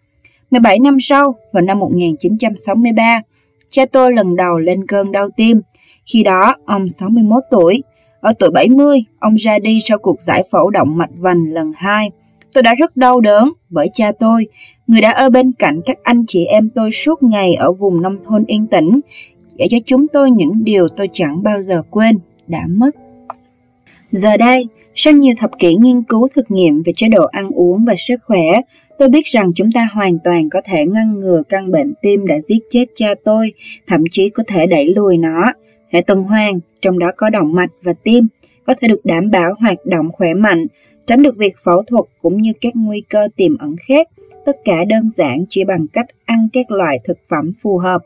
17 năm sau, vào năm 1963, cha tôi lần đầu lên cơn đau tim. Khi đó, ông 61 tuổi. Ở tuổi 70, ông ra đi sau cuộc giải phẫu động mạch vành lần 2. Tôi đã rất đau đớn bởi cha tôi, người đã ở bên cạnh các anh chị em tôi suốt ngày ở vùng nông thôn yên tĩnh, dạy cho chúng tôi những điều tôi chẳng bao giờ quên, đã mất. Giờ đây, sau nhiều thập kỷ nghiên cứu thực nghiệm về chế độ ăn uống và sức khỏe, tôi biết rằng chúng ta hoàn toàn có thể ngăn ngừa căn bệnh tim đã giết chết cha tôi, thậm chí có thể đẩy lùi nó. Hệ tuần hoàn, trong đó có động mạch và tim, có thể được đảm bảo hoạt động khỏe mạnh, tránh được việc phẫu thuật cũng như các nguy cơ tiềm ẩn khác, tất cả đơn giản chỉ bằng cách ăn các loại thực phẩm phù hợp.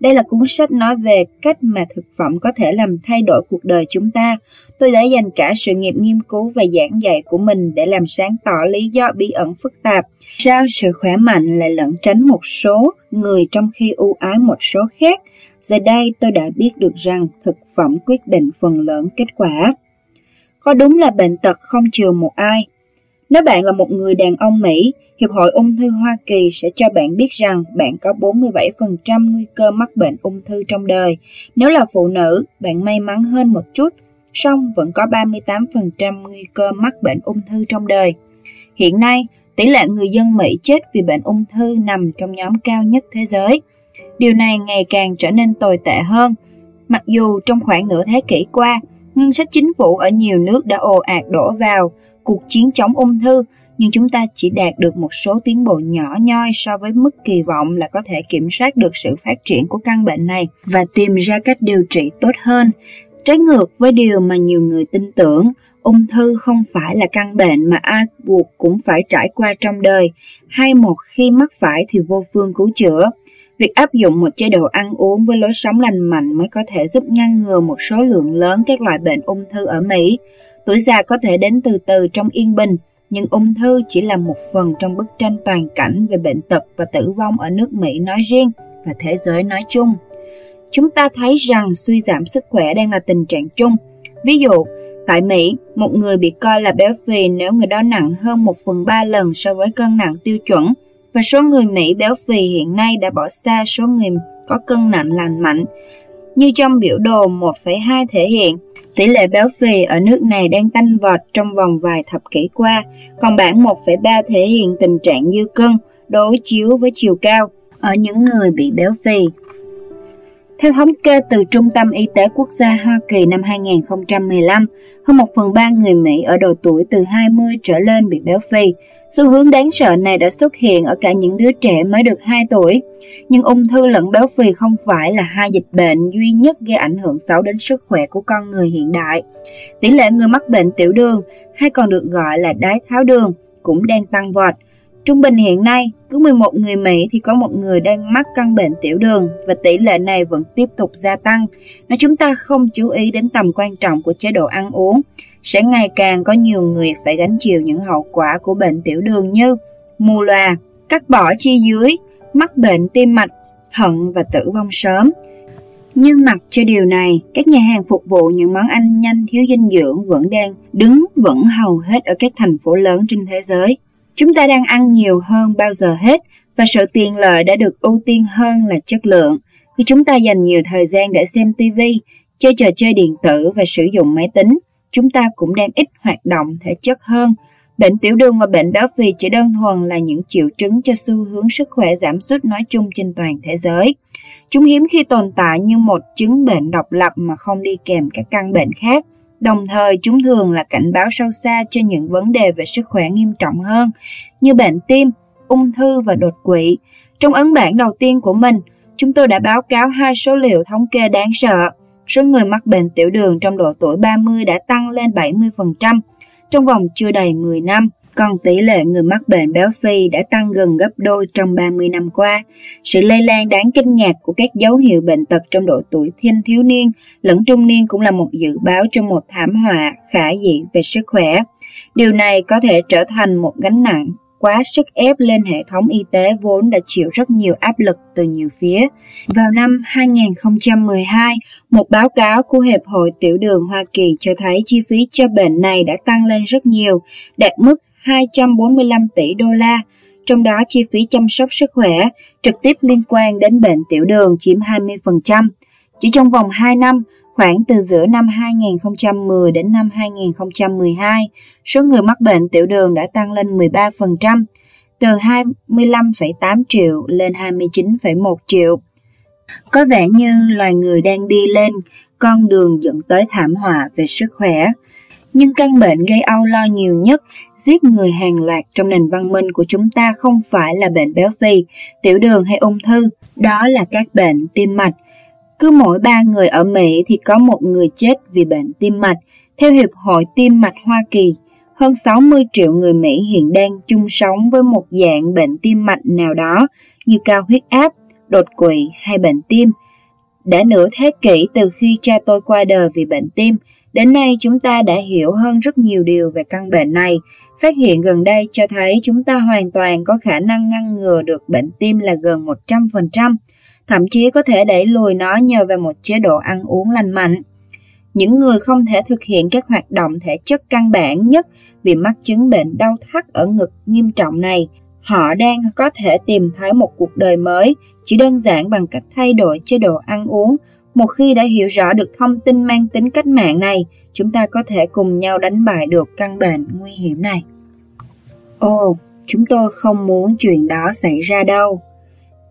Đây là cuốn sách nói về cách mà thực phẩm có thể làm thay đổi cuộc đời chúng ta. Tôi đã dành cả sự nghiệp nghiên cứu và giảng dạy của mình để làm sáng tỏ lý do bí ẩn phức tạp. Sao sự khỏe mạnh lại lẩn tránh một số người trong khi ưu ái một số khác? Giờ đây tôi đã biết được rằng thực phẩm quyết định phần lớn kết quả. Có đúng là bệnh tật không chừa một ai. Nếu bạn là một người đàn ông Mỹ, Hiệp hội Ung thư Hoa Kỳ sẽ cho bạn biết rằng bạn có 47% nguy cơ mắc bệnh ung thư trong đời. Nếu là phụ nữ, bạn may mắn hơn một chút, song vẫn có 38% nguy cơ mắc bệnh ung thư trong đời. Hiện nay, tỷ lệ người dân Mỹ chết vì bệnh ung thư nằm trong nhóm cao nhất thế giới. Điều này ngày càng trở nên tồi tệ hơn. Mặc dù trong khoảng nửa thế kỷ qua, ngân sách chính phủ ở nhiều nước đã ồ ạt đổ vào cuộc chiến chống ung thư, nhưng chúng ta chỉ đạt được một số tiến bộ nhỏ nhoi so với mức kỳ vọng là có thể kiểm soát được sự phát triển của căn bệnh này và tìm ra cách điều trị tốt hơn. Trái ngược với điều mà nhiều người tin tưởng, ung thư không phải là căn bệnh mà ai buộc cũng phải trải qua trong đời, hay một khi mắc phải thì vô phương cứu chữa. Việc áp dụng một chế độ ăn uống với lối sống lành mạnh mới có thể giúp ngăn ngừa một số lượng lớn các loại bệnh ung thư ở Mỹ. Tuổi già có thể đến từ từ trong yên bình, nhưng ung thư chỉ là một phần trong bức tranh toàn cảnh về bệnh tật và tử vong ở nước Mỹ nói riêng và thế giới nói chung. Chúng ta thấy rằng suy giảm sức khỏe đang là tình trạng chung. Ví dụ, tại Mỹ, một người bị coi là béo phì nếu người đó nặng hơn 1 phần 3 lần so với cân nặng tiêu chuẩn, và số người Mỹ béo phì hiện nay đã bỏ xa số người có cân nặng lành mạnh. Như trong biểu đồ 1,2 thể hiện, tỷ lệ béo phì ở nước này đang tăng vọt trong vòng vài thập kỷ qua, còn bảng 1,3 thể hiện tình trạng dư cân đối chiếu với chiều cao ở những người bị béo phì. Theo thống kê từ Trung tâm Y tế Quốc gia Hoa Kỳ năm 2015, hơn 1 phần 3 người Mỹ ở độ tuổi từ 20 trở lên bị béo phì. Xu hướng đáng sợ này đã xuất hiện ở cả những đứa trẻ mới được 2 tuổi. Nhưng ung thư lẫn béo phì không phải là hai dịch bệnh duy nhất gây ảnh hưởng xấu đến sức khỏe của con người hiện đại. Tỷ lệ người mắc bệnh tiểu đường, hay còn được gọi là đái tháo đường, cũng đang tăng vọt – Trung bình hiện nay, cứ 11 người Mỹ thì có một người đang mắc căn bệnh tiểu đường và tỷ lệ này vẫn tiếp tục gia tăng. Nếu chúng ta không chú ý đến tầm quan trọng của chế độ ăn uống, sẽ ngày càng có nhiều người phải gánh chịu những hậu quả của bệnh tiểu đường như mù loà, cắt bỏ chi dưới, mắc bệnh tim mạch, thận và tử vong sớm. Nhưng mặc cho điều này, các nhà hàng phục vụ những món ăn nhanh thiếu dinh dưỡng vẫn đang đứng vững hầu hết ở các thành phố lớn trên thế giới. Chúng ta đang ăn nhiều hơn bao giờ hết và sự tiện lợi đã được ưu tiên hơn là chất lượng. Khi chúng ta dành nhiều thời gian để xem TV, chơi trò chơi điện tử và sử dụng máy tính, chúng ta cũng đang ít hoạt động thể chất hơn. Bệnh tiểu đường và bệnh béo phì chỉ đơn thuần là những triệu chứng cho xu hướng sức khỏe giảm sút nói chung trên toàn thế giới. Chúng hiếm khi tồn tại như một chứng bệnh độc lập mà không đi kèm các căn bệnh khác. Đồng thời chúng thường là cảnh báo sâu xa cho những vấn đề về sức khỏe nghiêm trọng hơn như bệnh tim, ung thư và đột quỵ. Trong ấn bản đầu tiên của mình, chúng tôi đã báo cáo hai số liệu thống kê đáng sợ. Số người mắc bệnh tiểu đường trong độ tuổi 30 đã tăng lên 70% trong vòng chưa đầy 10 năm còn tỷ lệ người mắc bệnh béo phì đã tăng gần gấp đôi trong 30 năm qua. Sự lây lan đáng kinh ngạc của các dấu hiệu bệnh tật trong độ tuổi thiên thiếu niên lẫn trung niên cũng là một dự báo cho một thảm họa khả dĩ về sức khỏe. Điều này có thể trở thành một gánh nặng quá sức ép lên hệ thống y tế vốn đã chịu rất nhiều áp lực từ nhiều phía. Vào năm 2012, một báo cáo của Hiệp hội Tiểu đường Hoa Kỳ cho thấy chi phí cho bệnh này đã tăng lên rất nhiều, đạt mức 245 tỷ đô la, trong đó chi phí chăm sóc sức khỏe trực tiếp liên quan đến bệnh tiểu đường chiếm 20%. Chỉ trong vòng 2 năm, khoảng từ giữa năm 2010 đến năm 2012, số người mắc bệnh tiểu đường đã tăng lên 13%, từ 25,8 triệu lên 29,1 triệu. Có vẻ như loài người đang đi lên con đường dẫn tới thảm họa về sức khỏe. Nhưng căn bệnh gây âu lo nhiều nhất giết người hàng loạt trong nền văn minh của chúng ta không phải là bệnh béo phì, tiểu đường hay ung thư, đó là các bệnh tim mạch. Cứ mỗi ba người ở Mỹ thì có một người chết vì bệnh tim mạch. Theo Hiệp hội Tim mạch Hoa Kỳ, hơn 60 triệu người Mỹ hiện đang chung sống với một dạng bệnh tim mạch nào đó như cao huyết áp, đột quỵ hay bệnh tim. Đã nửa thế kỷ từ khi cha tôi qua đời vì bệnh tim, Đến nay chúng ta đã hiểu hơn rất nhiều điều về căn bệnh này. Phát hiện gần đây cho thấy chúng ta hoàn toàn có khả năng ngăn ngừa được bệnh tim là gần 100%, thậm chí có thể đẩy lùi nó nhờ vào một chế độ ăn uống lành mạnh. những người không thể thực hiện các hoạt động thể chất căn bản nhất vì mắc chứng bệnh đau thắt ở ngực nghiêm trọng này, họ đang có thể tìm thấy một cuộc đời mới chỉ đơn giản bằng cách thay đổi chế độ ăn uống. Một khi đã hiểu rõ được thông tin mang tính cách mạng này, chúng ta có thể cùng nhau đánh bại được căn bệnh nguy hiểm này. Ồ, chúng tôi không muốn chuyện đó xảy ra đâu.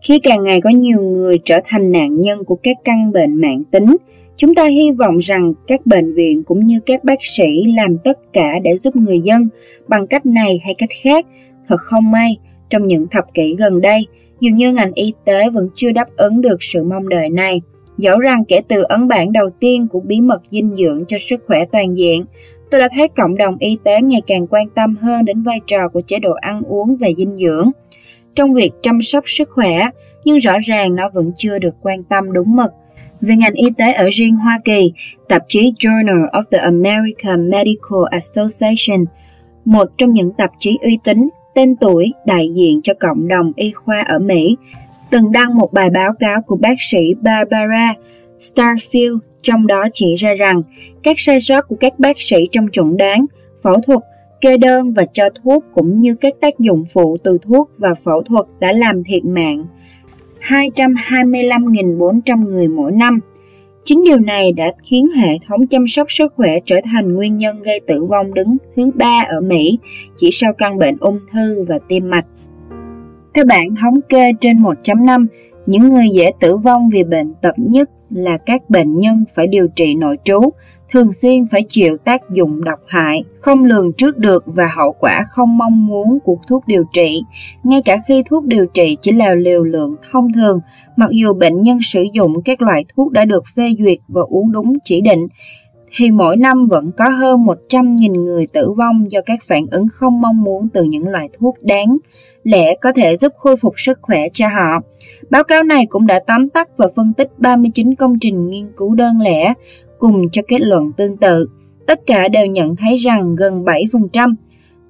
Khi càng ngày có nhiều người trở thành nạn nhân của các căn bệnh mạng tính, chúng ta hy vọng rằng các bệnh viện cũng như các bác sĩ làm tất cả để giúp người dân bằng cách này hay cách khác. Thật không may, trong những thập kỷ gần đây, dường như ngành y tế vẫn chưa đáp ứng được sự mong đợi này. Dẫu rằng kể từ ấn bản đầu tiên của bí mật dinh dưỡng cho sức khỏe toàn diện, tôi đã thấy cộng đồng y tế ngày càng quan tâm hơn đến vai trò của chế độ ăn uống và dinh dưỡng trong việc chăm sóc sức khỏe, nhưng rõ ràng nó vẫn chưa được quan tâm đúng mực. Về ngành y tế ở riêng Hoa Kỳ, tạp chí Journal of the American Medical Association, một trong những tạp chí uy tín, tên tuổi, đại diện cho cộng đồng y khoa ở Mỹ, từng đăng một bài báo cáo của bác sĩ Barbara Starfield trong đó chỉ ra rằng các sai sót của các bác sĩ trong chuẩn đoán, phẫu thuật kê đơn và cho thuốc cũng như các tác dụng phụ từ thuốc và phẫu thuật đã làm thiệt mạng 225.400 người mỗi năm. Chính điều này đã khiến hệ thống chăm sóc sức khỏe trở thành nguyên nhân gây tử vong đứng thứ ba ở Mỹ, chỉ sau căn bệnh ung thư và tim mạch. Theo bản thống kê trên 1.5, những người dễ tử vong vì bệnh tật nhất là các bệnh nhân phải điều trị nội trú, thường xuyên phải chịu tác dụng độc hại, không lường trước được và hậu quả không mong muốn của thuốc điều trị. Ngay cả khi thuốc điều trị chỉ là liều lượng thông thường, mặc dù bệnh nhân sử dụng các loại thuốc đã được phê duyệt và uống đúng chỉ định, thì mỗi năm vẫn có hơn 100.000 người tử vong do các phản ứng không mong muốn từ những loại thuốc đáng lẽ có thể giúp khôi phục sức khỏe cho họ. Báo cáo này cũng đã tóm tắt và phân tích 39 công trình nghiên cứu đơn lẻ cùng cho kết luận tương tự. Tất cả đều nhận thấy rằng gần 7%,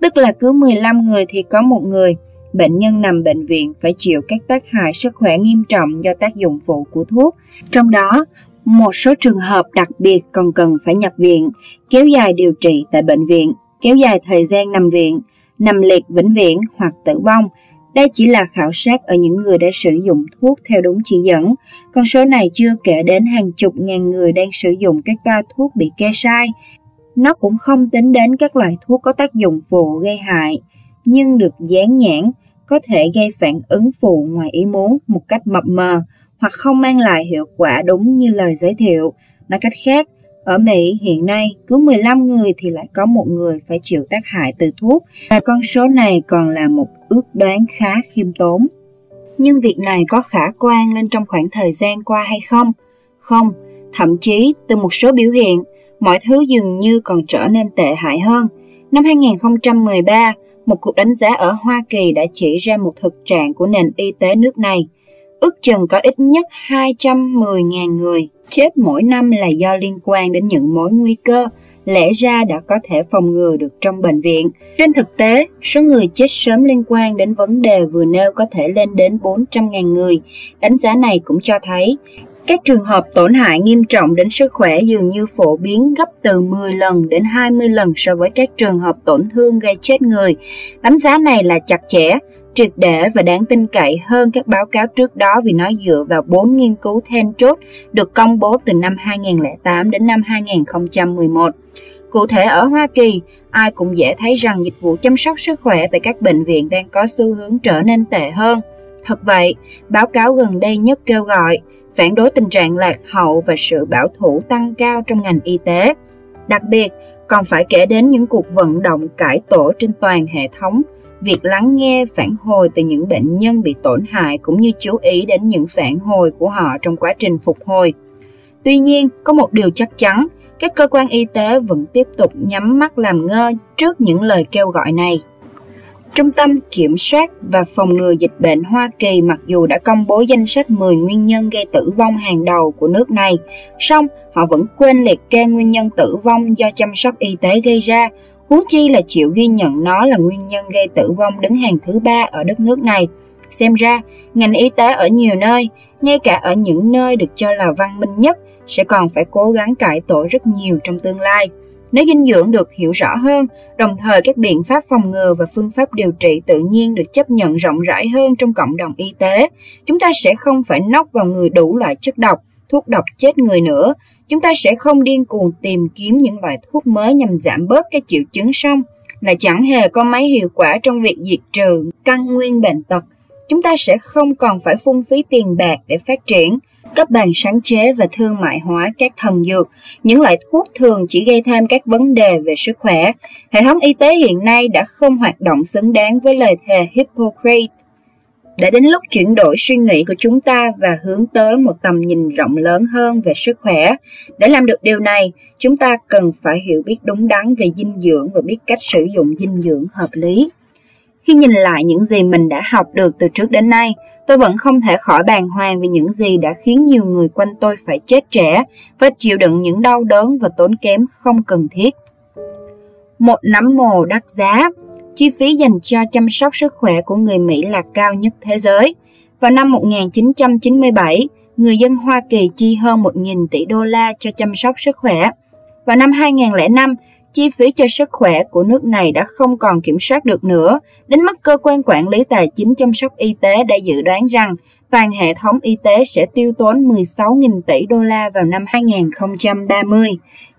tức là cứ 15 người thì có một người, bệnh nhân nằm bệnh viện phải chịu các tác hại sức khỏe nghiêm trọng do tác dụng phụ của thuốc. Trong đó, một số trường hợp đặc biệt còn cần phải nhập viện, kéo dài điều trị tại bệnh viện, kéo dài thời gian nằm viện, nằm liệt vĩnh viễn hoặc tử vong đây chỉ là khảo sát ở những người đã sử dụng thuốc theo đúng chỉ dẫn. Con số này chưa kể đến hàng chục ngàn người đang sử dụng các toa thuốc bị kê sai. Nó cũng không tính đến các loại thuốc có tác dụng phụ gây hại, nhưng được dán nhãn có thể gây phản ứng phụ ngoài ý muốn một cách mập mờ hoặc không mang lại hiệu quả đúng như lời giới thiệu. Nói cách khác, ở Mỹ hiện nay, cứ 15 người thì lại có một người phải chịu tác hại từ thuốc và con số này còn là một ước đoán khá khiêm tốn. Nhưng việc này có khả quan lên trong khoảng thời gian qua hay không? Không, thậm chí từ một số biểu hiện, mọi thứ dường như còn trở nên tệ hại hơn. Năm 2013, một cuộc đánh giá ở Hoa Kỳ đã chỉ ra một thực trạng của nền y tế nước này. Ước chừng có ít nhất 210.000 người chết mỗi năm là do liên quan đến những mối nguy cơ lẽ ra đã có thể phòng ngừa được trong bệnh viện. Trên thực tế, số người chết sớm liên quan đến vấn đề vừa nêu có thể lên đến 400.000 người. Đánh giá này cũng cho thấy các trường hợp tổn hại nghiêm trọng đến sức khỏe dường như phổ biến gấp từ 10 lần đến 20 lần so với các trường hợp tổn thương gây chết người. Đánh giá này là chặt chẽ, triệt để và đáng tin cậy hơn các báo cáo trước đó vì nó dựa vào bốn nghiên cứu then chốt được công bố từ năm 2008 đến năm 2011. Cụ thể ở Hoa Kỳ, ai cũng dễ thấy rằng dịch vụ chăm sóc sức khỏe tại các bệnh viện đang có xu hướng trở nên tệ hơn. Thật vậy, báo cáo gần đây nhất kêu gọi phản đối tình trạng lạc hậu và sự bảo thủ tăng cao trong ngành y tế. Đặc biệt, còn phải kể đến những cuộc vận động cải tổ trên toàn hệ thống việc lắng nghe phản hồi từ những bệnh nhân bị tổn hại cũng như chú ý đến những phản hồi của họ trong quá trình phục hồi. Tuy nhiên, có một điều chắc chắn, các cơ quan y tế vẫn tiếp tục nhắm mắt làm ngơ trước những lời kêu gọi này. Trung tâm Kiểm soát và Phòng ngừa Dịch bệnh Hoa Kỳ mặc dù đã công bố danh sách 10 nguyên nhân gây tử vong hàng đầu của nước này, song họ vẫn quên liệt kê nguyên nhân tử vong do chăm sóc y tế gây ra, huống chi là chịu ghi nhận nó là nguyên nhân gây tử vong đứng hàng thứ ba ở đất nước này. Xem ra, ngành y tế ở nhiều nơi, ngay cả ở những nơi được cho là văn minh nhất, sẽ còn phải cố gắng cải tổ rất nhiều trong tương lai. Nếu dinh dưỡng được hiểu rõ hơn, đồng thời các biện pháp phòng ngừa và phương pháp điều trị tự nhiên được chấp nhận rộng rãi hơn trong cộng đồng y tế, chúng ta sẽ không phải nóc vào người đủ loại chất độc, thuốc độc chết người nữa. Chúng ta sẽ không điên cuồng tìm kiếm những loại thuốc mới nhằm giảm bớt các triệu chứng xong, là chẳng hề có mấy hiệu quả trong việc diệt trừ căn nguyên bệnh tật. Chúng ta sẽ không còn phải phung phí tiền bạc để phát triển, cấp bàn sáng chế và thương mại hóa các thần dược. Những loại thuốc thường chỉ gây thêm các vấn đề về sức khỏe. Hệ thống y tế hiện nay đã không hoạt động xứng đáng với lời thề Hippocrates. Đã đến lúc chuyển đổi suy nghĩ của chúng ta và hướng tới một tầm nhìn rộng lớn hơn về sức khỏe. Để làm được điều này, chúng ta cần phải hiểu biết đúng đắn về dinh dưỡng và biết cách sử dụng dinh dưỡng hợp lý. Khi nhìn lại những gì mình đã học được từ trước đến nay, tôi vẫn không thể khỏi bàng hoàng về những gì đã khiến nhiều người quanh tôi phải chết trẻ và chịu đựng những đau đớn và tốn kém không cần thiết. Một nắm mồ đắt giá Chi phí dành cho chăm sóc sức khỏe của người Mỹ là cao nhất thế giới. Vào năm 1997, người dân Hoa Kỳ chi hơn 1.000 tỷ đô la cho chăm sóc sức khỏe. Vào năm 2005, chi phí cho sức khỏe của nước này đã không còn kiểm soát được nữa, đến mức cơ quan quản lý tài chính chăm sóc y tế đã dự đoán rằng toàn hệ thống y tế sẽ tiêu tốn 16.000 tỷ đô la vào năm 2030.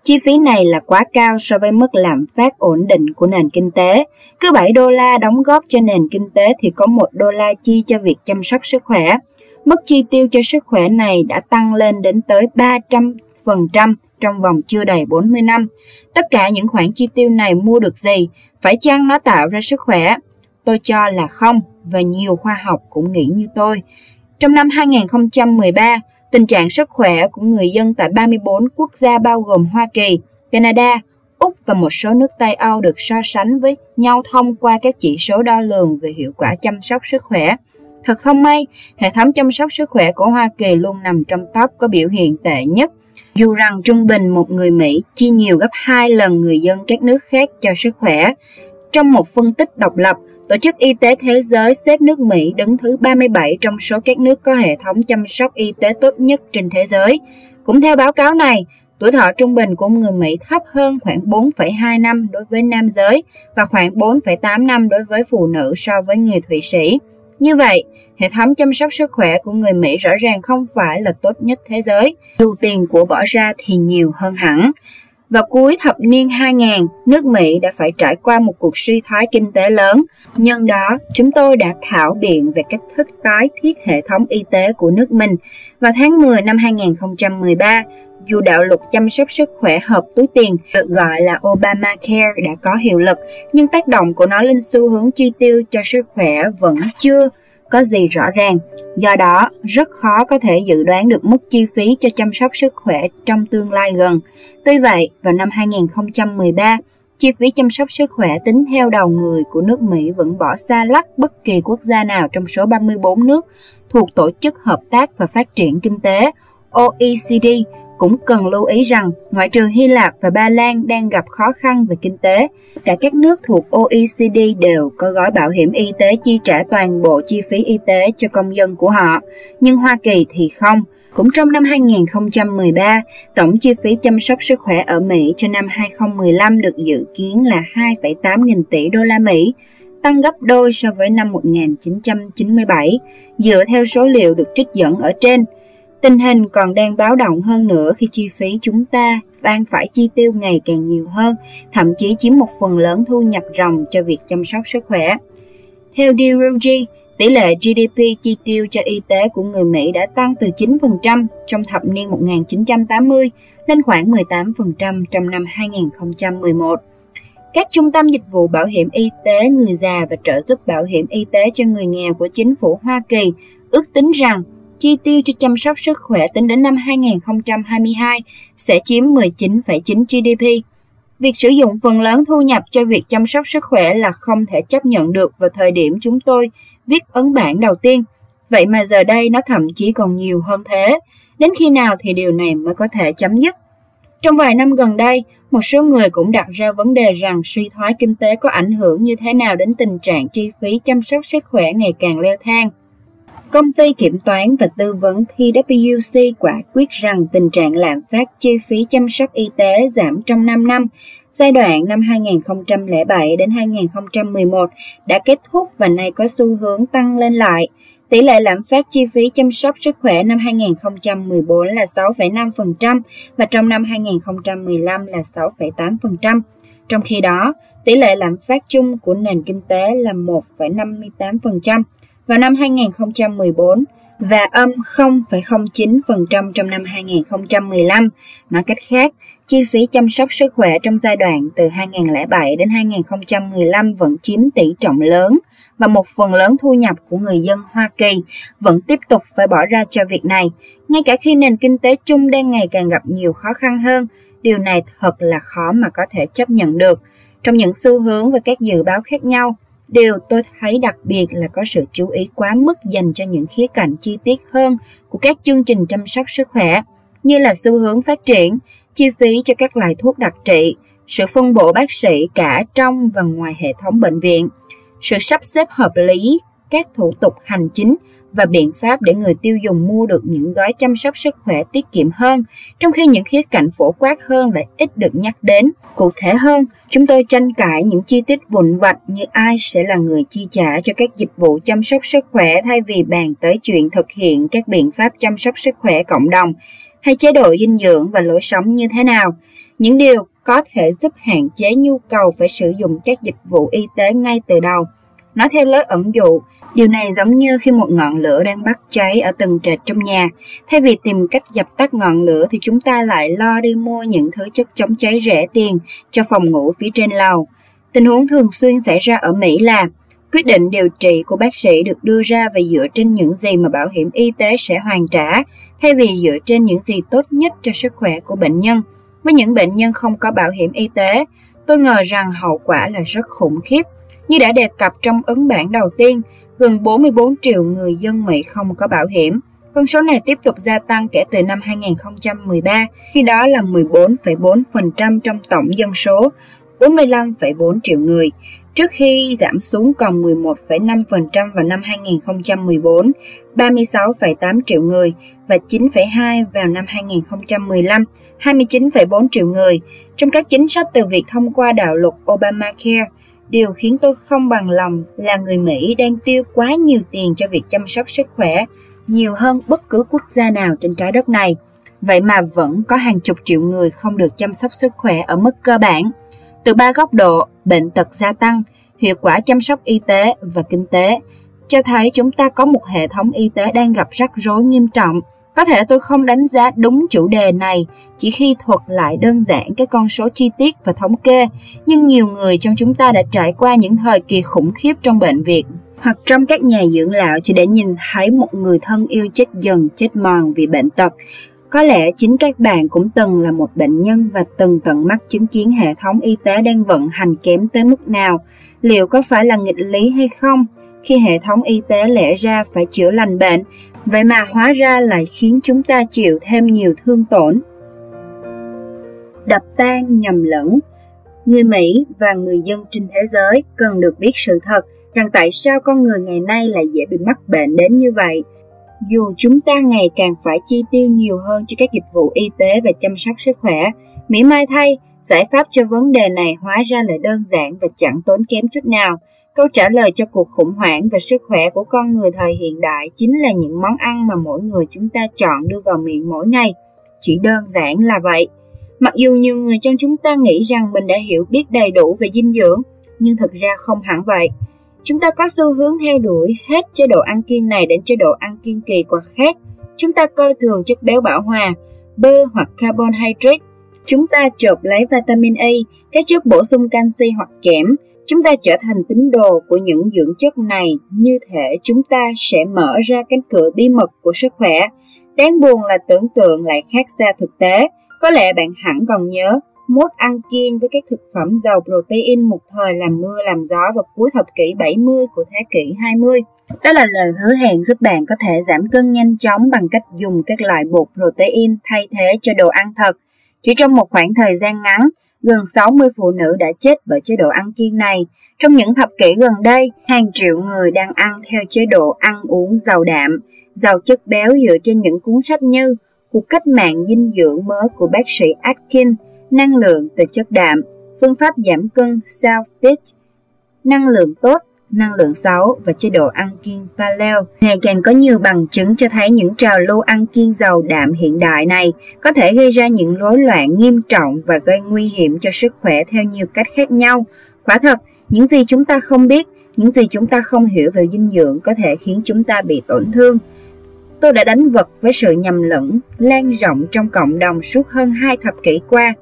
Chi phí này là quá cao so với mức lạm phát ổn định của nền kinh tế. Cứ 7 đô la đóng góp cho nền kinh tế thì có 1 đô la chi cho việc chăm sóc sức khỏe. Mức chi tiêu cho sức khỏe này đã tăng lên đến tới 300% trong vòng chưa đầy 40 năm. Tất cả những khoản chi tiêu này mua được gì? Phải chăng nó tạo ra sức khỏe? Tôi cho là không và nhiều khoa học cũng nghĩ như tôi. Trong năm 2013, tình trạng sức khỏe của người dân tại 34 quốc gia bao gồm Hoa Kỳ, Canada, Úc và một số nước Tây Âu được so sánh với nhau thông qua các chỉ số đo lường về hiệu quả chăm sóc sức khỏe. Thật không may, hệ thống chăm sóc sức khỏe của Hoa Kỳ luôn nằm trong top có biểu hiện tệ nhất. Dù rằng trung bình một người Mỹ chi nhiều gấp 2 lần người dân các nước khác cho sức khỏe. Trong một phân tích độc lập, Tổ chức Y tế Thế giới xếp nước Mỹ đứng thứ 37 trong số các nước có hệ thống chăm sóc y tế tốt nhất trên thế giới. Cũng theo báo cáo này, tuổi thọ trung bình của người Mỹ thấp hơn khoảng 4,2 năm đối với nam giới và khoảng 4,8 năm đối với phụ nữ so với người Thụy Sĩ. Như vậy, hệ thống chăm sóc sức khỏe của người Mỹ rõ ràng không phải là tốt nhất thế giới, dù tiền của bỏ ra thì nhiều hơn hẳn. Vào cuối thập niên 2000, nước Mỹ đã phải trải qua một cuộc suy thoái kinh tế lớn. Nhân đó, chúng tôi đã thảo biện về cách thức tái thiết hệ thống y tế của nước mình. Vào tháng 10 năm 2013, dù đạo luật chăm sóc sức khỏe hợp túi tiền được gọi là Obamacare đã có hiệu lực, nhưng tác động của nó lên xu hướng chi tiêu cho sức khỏe vẫn chưa có gì rõ ràng. Do đó, rất khó có thể dự đoán được mức chi phí cho chăm sóc sức khỏe trong tương lai gần. Tuy vậy, vào năm 2013, chi phí chăm sóc sức khỏe tính theo đầu người của nước Mỹ vẫn bỏ xa lắc bất kỳ quốc gia nào trong số 34 nước thuộc Tổ chức Hợp tác và Phát triển Kinh tế OECD cũng cần lưu ý rằng, ngoại trừ Hy Lạp và Ba Lan đang gặp khó khăn về kinh tế, cả các nước thuộc OECD đều có gói bảo hiểm y tế chi trả toàn bộ chi phí y tế cho công dân của họ, nhưng Hoa Kỳ thì không. Cũng trong năm 2013, tổng chi phí chăm sóc sức khỏe ở Mỹ cho năm 2015 được dự kiến là 2,8 nghìn tỷ đô la Mỹ, tăng gấp đôi so với năm 1997, dựa theo số liệu được trích dẫn ở trên – Tình hình còn đang báo động hơn nữa khi chi phí chúng ta đang phải chi tiêu ngày càng nhiều hơn, thậm chí chiếm một phần lớn thu nhập ròng cho việc chăm sóc sức khỏe. Theo DRG, tỷ lệ GDP chi tiêu cho y tế của người Mỹ đã tăng từ 9% trong thập niên 1980 lên khoảng 18% trong năm 2011. Các trung tâm dịch vụ bảo hiểm y tế người già và trợ giúp bảo hiểm y tế cho người nghèo của chính phủ Hoa Kỳ ước tính rằng chi tiêu cho chăm sóc sức khỏe tính đến năm 2022 sẽ chiếm 19,9 GDP. Việc sử dụng phần lớn thu nhập cho việc chăm sóc sức khỏe là không thể chấp nhận được vào thời điểm chúng tôi viết ấn bản đầu tiên. Vậy mà giờ đây nó thậm chí còn nhiều hơn thế. Đến khi nào thì điều này mới có thể chấm dứt? Trong vài năm gần đây, một số người cũng đặt ra vấn đề rằng suy thoái kinh tế có ảnh hưởng như thế nào đến tình trạng chi phí chăm sóc sức khỏe ngày càng leo thang. Công ty kiểm toán và tư vấn PwC quả quyết rằng tình trạng lạm phát chi phí chăm sóc y tế giảm trong 5 năm, giai đoạn năm 2007 đến 2011 đã kết thúc và nay có xu hướng tăng lên lại. Tỷ lệ lạm phát chi phí chăm sóc sức khỏe năm 2014 là 6,5% và trong năm 2015 là 6,8%. Trong khi đó, tỷ lệ lạm phát chung của nền kinh tế là 1,58% vào năm 2014 và âm 0,09% trong năm 2015. Nói cách khác, chi phí chăm sóc sức khỏe trong giai đoạn từ 2007 đến 2015 vẫn chiếm tỷ trọng lớn và một phần lớn thu nhập của người dân Hoa Kỳ vẫn tiếp tục phải bỏ ra cho việc này, ngay cả khi nền kinh tế chung đang ngày càng gặp nhiều khó khăn hơn. Điều này thật là khó mà có thể chấp nhận được. Trong những xu hướng và các dự báo khác nhau, Điều tôi thấy đặc biệt là có sự chú ý quá mức dành cho những khía cạnh chi tiết hơn của các chương trình chăm sóc sức khỏe, như là xu hướng phát triển, chi phí cho các loại thuốc đặc trị, sự phân bổ bác sĩ cả trong và ngoài hệ thống bệnh viện, sự sắp xếp hợp lý các thủ tục hành chính và biện pháp để người tiêu dùng mua được những gói chăm sóc sức khỏe tiết kiệm hơn, trong khi những khía cạnh phổ quát hơn lại ít được nhắc đến. Cụ thể hơn, chúng tôi tranh cãi những chi tiết vụn vặt như ai sẽ là người chi trả cho các dịch vụ chăm sóc sức khỏe thay vì bàn tới chuyện thực hiện các biện pháp chăm sóc sức khỏe cộng đồng hay chế độ dinh dưỡng và lối sống như thế nào. Những điều có thể giúp hạn chế nhu cầu phải sử dụng các dịch vụ y tế ngay từ đầu. Nói theo lối ẩn dụ, Điều này giống như khi một ngọn lửa đang bắt cháy ở tầng trệt trong nhà. Thay vì tìm cách dập tắt ngọn lửa thì chúng ta lại lo đi mua những thứ chất chống cháy rẻ tiền cho phòng ngủ phía trên lầu. Tình huống thường xuyên xảy ra ở Mỹ là quyết định điều trị của bác sĩ được đưa ra và dựa trên những gì mà bảo hiểm y tế sẽ hoàn trả, thay vì dựa trên những gì tốt nhất cho sức khỏe của bệnh nhân. Với những bệnh nhân không có bảo hiểm y tế, tôi ngờ rằng hậu quả là rất khủng khiếp. Như đã đề cập trong ấn bản đầu tiên, gần 44 triệu người dân Mỹ không có bảo hiểm. Con số này tiếp tục gia tăng kể từ năm 2013, khi đó là 14,4% trong tổng dân số, 45,4 triệu người, trước khi giảm xuống còn 11,5% vào năm 2014, 36,8 triệu người và 9,2 vào năm 2015, 29,4 triệu người. Trong các chính sách từ việc thông qua đạo luật Obamacare, Điều khiến tôi không bằng lòng là người Mỹ đang tiêu quá nhiều tiền cho việc chăm sóc sức khỏe, nhiều hơn bất cứ quốc gia nào trên trái đất này. Vậy mà vẫn có hàng chục triệu người không được chăm sóc sức khỏe ở mức cơ bản. Từ ba góc độ, bệnh tật gia tăng, hiệu quả chăm sóc y tế và kinh tế, cho thấy chúng ta có một hệ thống y tế đang gặp rắc rối nghiêm trọng có thể tôi không đánh giá đúng chủ đề này chỉ khi thuật lại đơn giản cái con số chi tiết và thống kê, nhưng nhiều người trong chúng ta đã trải qua những thời kỳ khủng khiếp trong bệnh viện hoặc trong các nhà dưỡng lão chỉ để nhìn thấy một người thân yêu chết dần, chết mòn vì bệnh tật. Có lẽ chính các bạn cũng từng là một bệnh nhân và từng tận mắt chứng kiến hệ thống y tế đang vận hành kém tới mức nào. Liệu có phải là nghịch lý hay không? Khi hệ thống y tế lẽ ra phải chữa lành bệnh Vậy mà hóa ra lại khiến chúng ta chịu thêm nhiều thương tổn. Đập tan nhầm lẫn Người Mỹ và người dân trên thế giới cần được biết sự thật rằng tại sao con người ngày nay lại dễ bị mắc bệnh đến như vậy. Dù chúng ta ngày càng phải chi tiêu nhiều hơn cho các dịch vụ y tế và chăm sóc sức khỏe, Mỹ mai thay, giải pháp cho vấn đề này hóa ra lại đơn giản và chẳng tốn kém chút nào – Câu trả lời cho cuộc khủng hoảng về sức khỏe của con người thời hiện đại chính là những món ăn mà mỗi người chúng ta chọn đưa vào miệng mỗi ngày. Chỉ đơn giản là vậy. Mặc dù nhiều người trong chúng ta nghĩ rằng mình đã hiểu biết đầy đủ về dinh dưỡng, nhưng thực ra không hẳn vậy. Chúng ta có xu hướng theo đuổi hết chế độ ăn kiêng này đến chế độ ăn kiêng kỳ quặc khác. Chúng ta coi thường chất béo bão hòa, bơ hoặc carbohydrate. Chúng ta chộp lấy vitamin A, các chất bổ sung canxi hoặc kẽm, Chúng ta trở thành tín đồ của những dưỡng chất này, như thể chúng ta sẽ mở ra cánh cửa bí mật của sức khỏe. Đáng buồn là tưởng tượng lại khác xa thực tế. Có lẽ bạn hẳn còn nhớ, mốt ăn kiêng với các thực phẩm giàu protein một thời làm mưa làm gió vào cuối thập kỷ 70 của thế kỷ 20. Đó là lời hứa hẹn giúp bạn có thể giảm cân nhanh chóng bằng cách dùng các loại bột protein thay thế cho đồ ăn thật. Chỉ trong một khoảng thời gian ngắn, Gần 60 phụ nữ đã chết bởi chế độ ăn kiêng này. Trong những thập kỷ gần đây, hàng triệu người đang ăn theo chế độ ăn uống giàu đạm, giàu chất béo dựa trên những cuốn sách như Cuộc cách mạng dinh dưỡng mới của bác sĩ Atkins, Năng lượng từ chất đạm, Phương pháp giảm cân South Beach, Năng lượng tốt, năng lượng xấu và chế độ ăn kiêng paleo. Ngày càng có nhiều bằng chứng cho thấy những trào lưu ăn kiêng giàu đạm hiện đại này có thể gây ra những rối loạn nghiêm trọng và gây nguy hiểm cho sức khỏe theo nhiều cách khác nhau. Quả thật, những gì chúng ta không biết, những gì chúng ta không hiểu về dinh dưỡng có thể khiến chúng ta bị tổn thương. Tôi đã đánh vật với sự nhầm lẫn, lan rộng trong cộng đồng suốt hơn hai thập kỷ qua.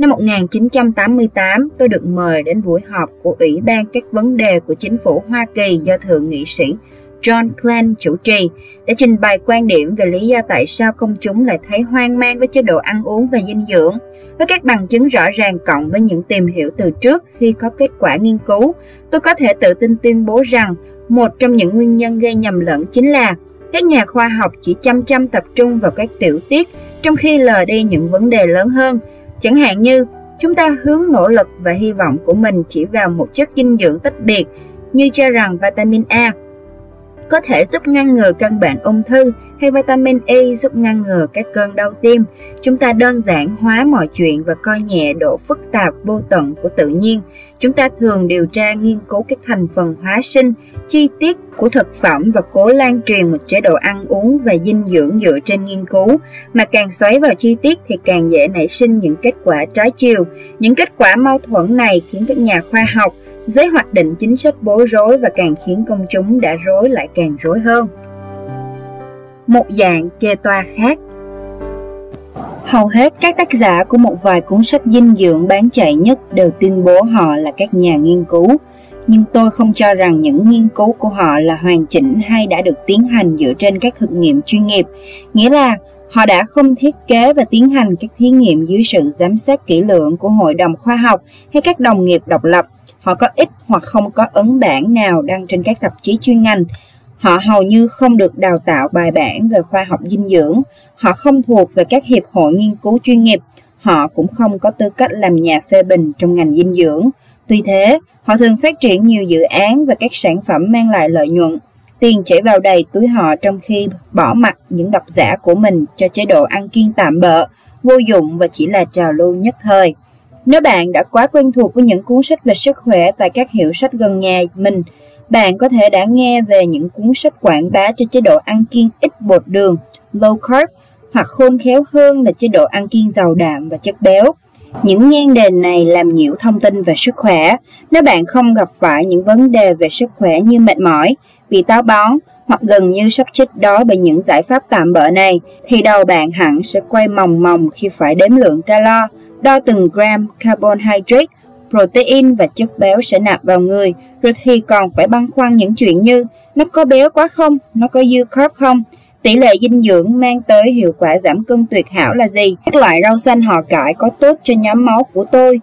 Năm 1988, tôi được mời đến buổi họp của Ủy ban các vấn đề của chính phủ Hoa Kỳ do Thượng nghị sĩ John Glenn chủ trì để trình bày quan điểm về lý do tại sao công chúng lại thấy hoang mang với chế độ ăn uống và dinh dưỡng. Với các bằng chứng rõ ràng cộng với những tìm hiểu từ trước khi có kết quả nghiên cứu, tôi có thể tự tin tuyên bố rằng một trong những nguyên nhân gây nhầm lẫn chính là các nhà khoa học chỉ chăm chăm tập trung vào các tiểu tiết trong khi lờ đi những vấn đề lớn hơn Chẳng hạn như, chúng ta hướng nỗ lực và hy vọng của mình chỉ vào một chất dinh dưỡng tách biệt, như cho rằng vitamin A, có thể giúp ngăn ngừa căn bệnh ung thư, hay vitamin E giúp ngăn ngừa các cơn đau tim. Chúng ta đơn giản hóa mọi chuyện và coi nhẹ độ phức tạp vô tận của tự nhiên. Chúng ta thường điều tra nghiên cứu các thành phần hóa sinh, chi tiết của thực phẩm và cố lan truyền một chế độ ăn uống và dinh dưỡng dựa trên nghiên cứu. Mà càng xoáy vào chi tiết thì càng dễ nảy sinh những kết quả trái chiều. Những kết quả mâu thuẫn này khiến các nhà khoa học Giới hoạch định chính sách bối rối và càng khiến công chúng đã rối lại càng rối hơn. Một dạng kê toa khác Hầu hết các tác giả của một vài cuốn sách dinh dưỡng bán chạy nhất đều tuyên bố họ là các nhà nghiên cứu, nhưng tôi không cho rằng những nghiên cứu của họ là hoàn chỉnh hay đã được tiến hành dựa trên các thực nghiệm chuyên nghiệp, nghĩa là họ đã không thiết kế và tiến hành các thí nghiệm dưới sự giám sát kỹ lưỡng của hội đồng khoa học hay các đồng nghiệp độc lập. Họ có ít hoặc không có ấn bản nào đăng trên các tạp chí chuyên ngành. Họ hầu như không được đào tạo bài bản về khoa học dinh dưỡng. Họ không thuộc về các hiệp hội nghiên cứu chuyên nghiệp. Họ cũng không có tư cách làm nhà phê bình trong ngành dinh dưỡng. Tuy thế, họ thường phát triển nhiều dự án và các sản phẩm mang lại lợi nhuận. Tiền chảy vào đầy túi họ trong khi bỏ mặt những độc giả của mình cho chế độ ăn kiêng tạm bợ, vô dụng và chỉ là trào lưu nhất thời. Nếu bạn đã quá quen thuộc với những cuốn sách về sức khỏe tại các hiệu sách gần nhà mình, bạn có thể đã nghe về những cuốn sách quảng bá cho chế độ ăn kiêng ít bột đường, low carb, hoặc khôn khéo hơn là chế độ ăn kiêng giàu đạm và chất béo. Những nhan đề này làm nhiễu thông tin về sức khỏe. Nếu bạn không gặp phải những vấn đề về sức khỏe như mệt mỏi, bị táo bón hoặc gần như sắp chết đói bởi những giải pháp tạm bỡ này, thì đầu bạn hẳn sẽ quay mòng mòng khi phải đếm lượng calo, đo từng gram carbohydrate, protein và chất béo sẽ nạp vào người, rồi thì còn phải băn khoăn những chuyện như nó có béo quá không, nó có dư carb không, tỷ lệ dinh dưỡng mang tới hiệu quả giảm cân tuyệt hảo là gì, các loại rau xanh họ cải có tốt cho nhóm máu của tôi,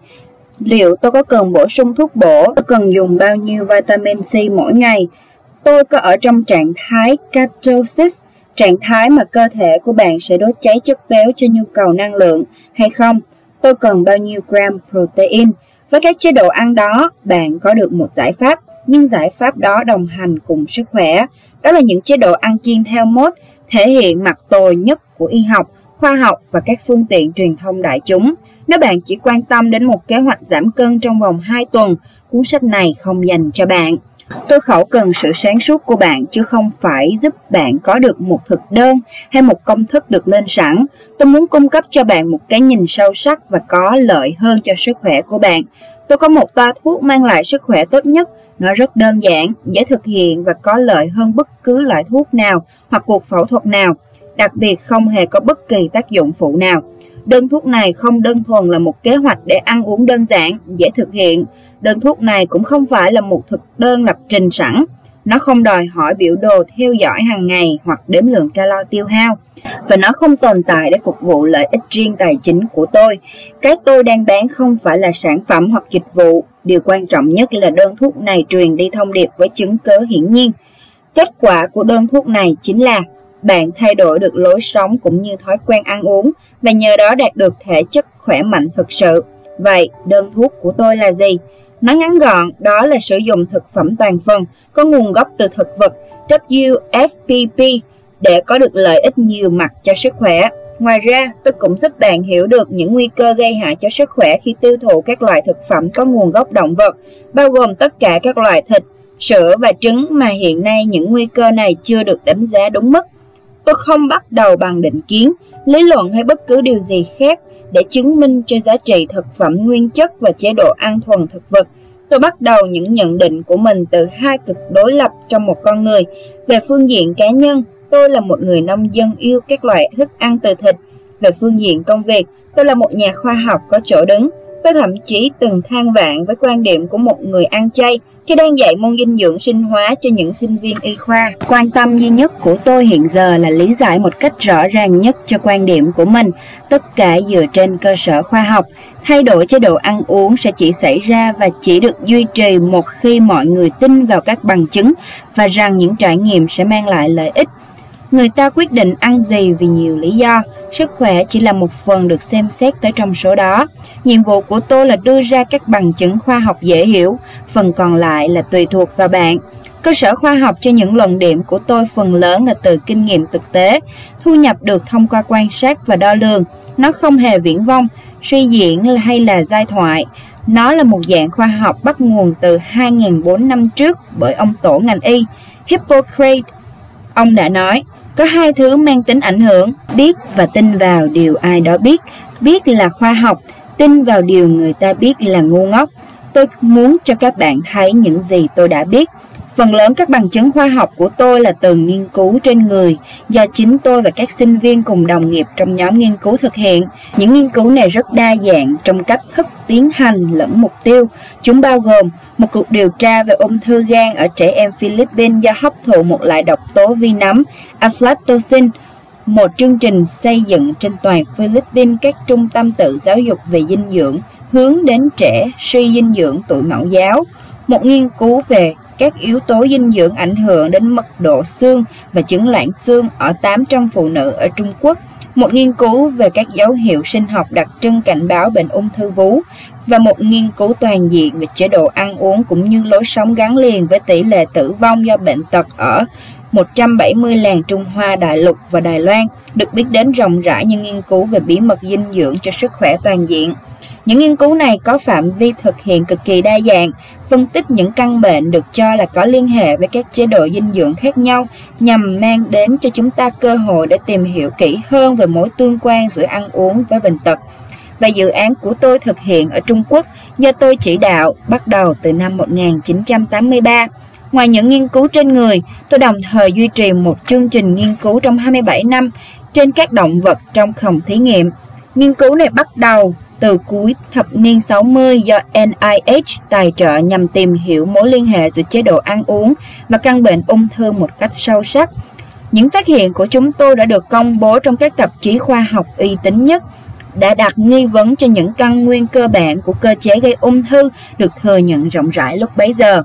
liệu tôi có cần bổ sung thuốc bổ, tôi cần dùng bao nhiêu vitamin C mỗi ngày, tôi có ở trong trạng thái ketosis, trạng thái mà cơ thể của bạn sẽ đốt cháy chất béo cho nhu cầu năng lượng hay không, tôi cần bao nhiêu gram protein. Với các chế độ ăn đó, bạn có được một giải pháp, nhưng giải pháp đó đồng hành cùng sức khỏe. Đó là những chế độ ăn kiêng theo mốt, thể hiện mặt tồi nhất của y học, khoa học và các phương tiện truyền thông đại chúng. Nếu bạn chỉ quan tâm đến một kế hoạch giảm cân trong vòng 2 tuần, cuốn sách này không dành cho bạn. Tôi khẩu cần sự sáng suốt của bạn chứ không phải giúp bạn có được một thực đơn hay một công thức được lên sẵn. Tôi muốn cung cấp cho bạn một cái nhìn sâu sắc và có lợi hơn cho sức khỏe của bạn. Tôi có một toa thuốc mang lại sức khỏe tốt nhất. Nó rất đơn giản, dễ thực hiện và có lợi hơn bất cứ loại thuốc nào hoặc cuộc phẫu thuật nào. Đặc biệt không hề có bất kỳ tác dụng phụ nào. Đơn thuốc này không đơn thuần là một kế hoạch để ăn uống đơn giản, dễ thực hiện. Đơn thuốc này cũng không phải là một thực đơn lập trình sẵn. Nó không đòi hỏi biểu đồ theo dõi hàng ngày hoặc đếm lượng calo tiêu hao. Và nó không tồn tại để phục vụ lợi ích riêng tài chính của tôi. Cái tôi đang bán không phải là sản phẩm hoặc dịch vụ. Điều quan trọng nhất là đơn thuốc này truyền đi thông điệp với chứng cớ hiển nhiên. Kết quả của đơn thuốc này chính là bạn thay đổi được lối sống cũng như thói quen ăn uống và nhờ đó đạt được thể chất khỏe mạnh thực sự. Vậy, đơn thuốc của tôi là gì? Nói ngắn gọn, đó là sử dụng thực phẩm toàn phần có nguồn gốc từ thực vật WFPP để có được lợi ích nhiều mặt cho sức khỏe. Ngoài ra, tôi cũng giúp bạn hiểu được những nguy cơ gây hại cho sức khỏe khi tiêu thụ các loại thực phẩm có nguồn gốc động vật, bao gồm tất cả các loại thịt, sữa và trứng mà hiện nay những nguy cơ này chưa được đánh giá đúng mức. Tôi không bắt đầu bằng định kiến, lý luận hay bất cứ điều gì khác để chứng minh cho giá trị thực phẩm nguyên chất và chế độ ăn thuần thực vật. Tôi bắt đầu những nhận định của mình từ hai cực đối lập trong một con người. Về phương diện cá nhân, tôi là một người nông dân yêu các loại thức ăn từ thịt. Về phương diện công việc, tôi là một nhà khoa học có chỗ đứng. Tôi thậm chí từng than vạn với quan điểm của một người ăn chay khi đang dạy môn dinh dưỡng sinh hóa cho những sinh viên y khoa. Quan tâm duy nhất của tôi hiện giờ là lý giải một cách rõ ràng nhất cho quan điểm của mình, tất cả dựa trên cơ sở khoa học. Thay đổi chế độ ăn uống sẽ chỉ xảy ra và chỉ được duy trì một khi mọi người tin vào các bằng chứng và rằng những trải nghiệm sẽ mang lại lợi ích Người ta quyết định ăn gì vì nhiều lý do, sức khỏe chỉ là một phần được xem xét tới trong số đó. Nhiệm vụ của tôi là đưa ra các bằng chứng khoa học dễ hiểu, phần còn lại là tùy thuộc vào bạn. Cơ sở khoa học cho những luận điểm của tôi phần lớn là từ kinh nghiệm thực tế, thu nhập được thông qua quan sát và đo lường. Nó không hề viễn vông, suy diễn hay là giai thoại. Nó là một dạng khoa học bắt nguồn từ 2.400 năm trước bởi ông tổ ngành y, Hippocrates. Ông đã nói, có hai thứ mang tính ảnh hưởng, biết và tin vào điều ai đó biết. Biết là khoa học, tin vào điều người ta biết là ngu ngốc. Tôi muốn cho các bạn thấy những gì tôi đã biết. Phần lớn các bằng chứng khoa học của tôi là từ nghiên cứu trên người do chính tôi và các sinh viên cùng đồng nghiệp trong nhóm nghiên cứu thực hiện. Những nghiên cứu này rất đa dạng trong cách thức tiến hành lẫn mục tiêu. Chúng bao gồm một cuộc điều tra về ung thư gan ở trẻ em Philippines do hấp thụ một loại độc tố vi nấm aflatoxin, một chương trình xây dựng trên toàn Philippines các trung tâm tự giáo dục về dinh dưỡng hướng đến trẻ suy dinh dưỡng tuổi mẫu giáo, một nghiên cứu về các yếu tố dinh dưỡng ảnh hưởng đến mật độ xương và chứng loãng xương ở 800 phụ nữ ở Trung Quốc, một nghiên cứu về các dấu hiệu sinh học đặc trưng cảnh báo bệnh ung thư vú và một nghiên cứu toàn diện về chế độ ăn uống cũng như lối sống gắn liền với tỷ lệ tử vong do bệnh tật ở 170 làng Trung Hoa Đại Lục và Đài Loan, được biết đến rộng rãi như nghiên cứu về bí mật dinh dưỡng cho sức khỏe toàn diện. Những nghiên cứu này có phạm vi thực hiện cực kỳ đa dạng, phân tích những căn bệnh được cho là có liên hệ với các chế độ dinh dưỡng khác nhau nhằm mang đến cho chúng ta cơ hội để tìm hiểu kỹ hơn về mối tương quan giữa ăn uống với bệnh tật. Và dự án của tôi thực hiện ở Trung Quốc do tôi chỉ đạo bắt đầu từ năm 1983. Ngoài những nghiên cứu trên người, tôi đồng thời duy trì một chương trình nghiên cứu trong 27 năm trên các động vật trong phòng thí nghiệm. Nghiên cứu này bắt đầu từ cuối thập niên 60 do NIH tài trợ nhằm tìm hiểu mối liên hệ giữa chế độ ăn uống và căn bệnh ung thư một cách sâu sắc. Những phát hiện của chúng tôi đã được công bố trong các tạp chí khoa học uy tín nhất, đã đặt nghi vấn cho những căn nguyên cơ bản của cơ chế gây ung thư được thừa nhận rộng rãi lúc bấy giờ.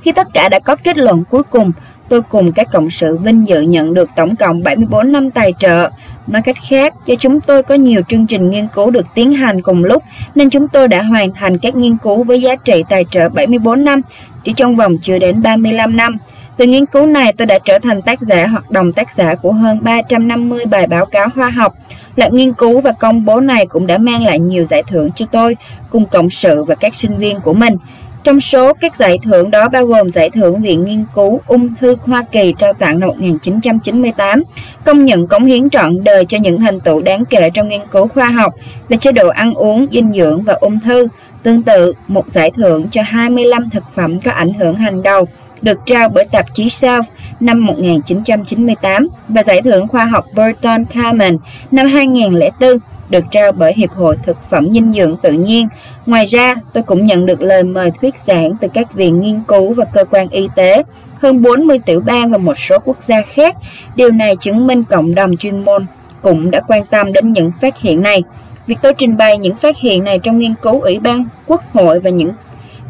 Khi tất cả đã có kết luận cuối cùng, tôi cùng các cộng sự vinh dự nhận được tổng cộng 74 năm tài trợ. Nói cách khác, do chúng tôi có nhiều chương trình nghiên cứu được tiến hành cùng lúc, nên chúng tôi đã hoàn thành các nghiên cứu với giá trị tài trợ 74 năm, chỉ trong vòng chưa đến 35 năm. Từ nghiên cứu này, tôi đã trở thành tác giả hoặc đồng tác giả của hơn 350 bài báo cáo khoa học. Loạt nghiên cứu và công bố này cũng đã mang lại nhiều giải thưởng cho tôi, cùng cộng sự và các sinh viên của mình. Trong số các giải thưởng đó bao gồm giải thưởng Viện Nghiên cứu Ung thư Hoa Kỳ trao tặng năm 1998, công nhận cống hiến trọn đời cho những thành tựu đáng kể trong nghiên cứu khoa học về chế độ ăn uống, dinh dưỡng và ung thư. Tương tự, một giải thưởng cho 25 thực phẩm có ảnh hưởng hàng đầu được trao bởi tạp chí Self năm 1998 và giải thưởng khoa học Burton Carmen năm 2004 được trao bởi Hiệp hội Thực phẩm Dinh dưỡng Tự nhiên. Ngoài ra, tôi cũng nhận được lời mời thuyết giảng từ các viện nghiên cứu và cơ quan y tế, hơn 40 tiểu bang và một số quốc gia khác. Điều này chứng minh cộng đồng chuyên môn cũng đã quan tâm đến những phát hiện này. Việc tôi trình bày những phát hiện này trong nghiên cứu Ủy ban, Quốc hội và những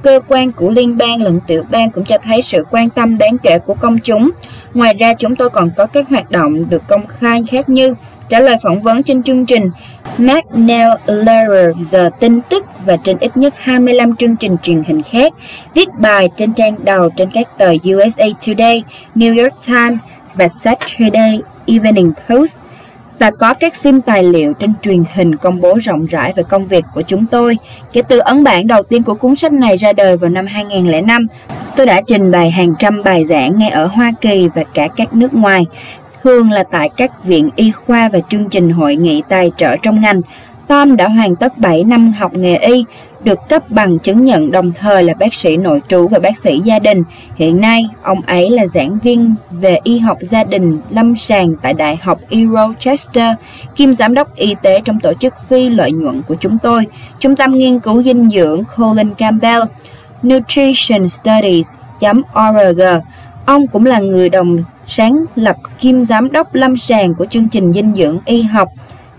cơ quan của liên bang lẫn tiểu bang cũng cho thấy sự quan tâm đáng kể của công chúng. Ngoài ra, chúng tôi còn có các hoạt động được công khai khác như trả lời phỏng vấn trên chương trình McNeil Lehrer giờ tin tức và trên ít nhất 25 chương trình truyền hình khác, viết bài trên trang đầu trên các tờ USA Today, New York Times và Saturday Evening Post và có các phim tài liệu trên truyền hình công bố rộng rãi về công việc của chúng tôi. Kể từ ấn bản đầu tiên của cuốn sách này ra đời vào năm 2005, tôi đã trình bày hàng trăm bài giảng ngay ở Hoa Kỳ và cả các nước ngoài, thường là tại các viện y khoa và chương trình hội nghị tài trợ trong ngành. Tom đã hoàn tất 7 năm học nghề y, được cấp bằng chứng nhận đồng thời là bác sĩ nội trú và bác sĩ gia đình. Hiện nay, ông ấy là giảng viên về y học gia đình lâm sàng tại Đại học E. Rochester, kiêm giám đốc y tế trong tổ chức phi lợi nhuận của chúng tôi, Trung tâm Nghiên cứu dinh dưỡng Colin Campbell, nutritionstudies.org. Ông cũng là người đồng sáng lập Kim giám đốc lâm sàng của chương trình dinh dưỡng y học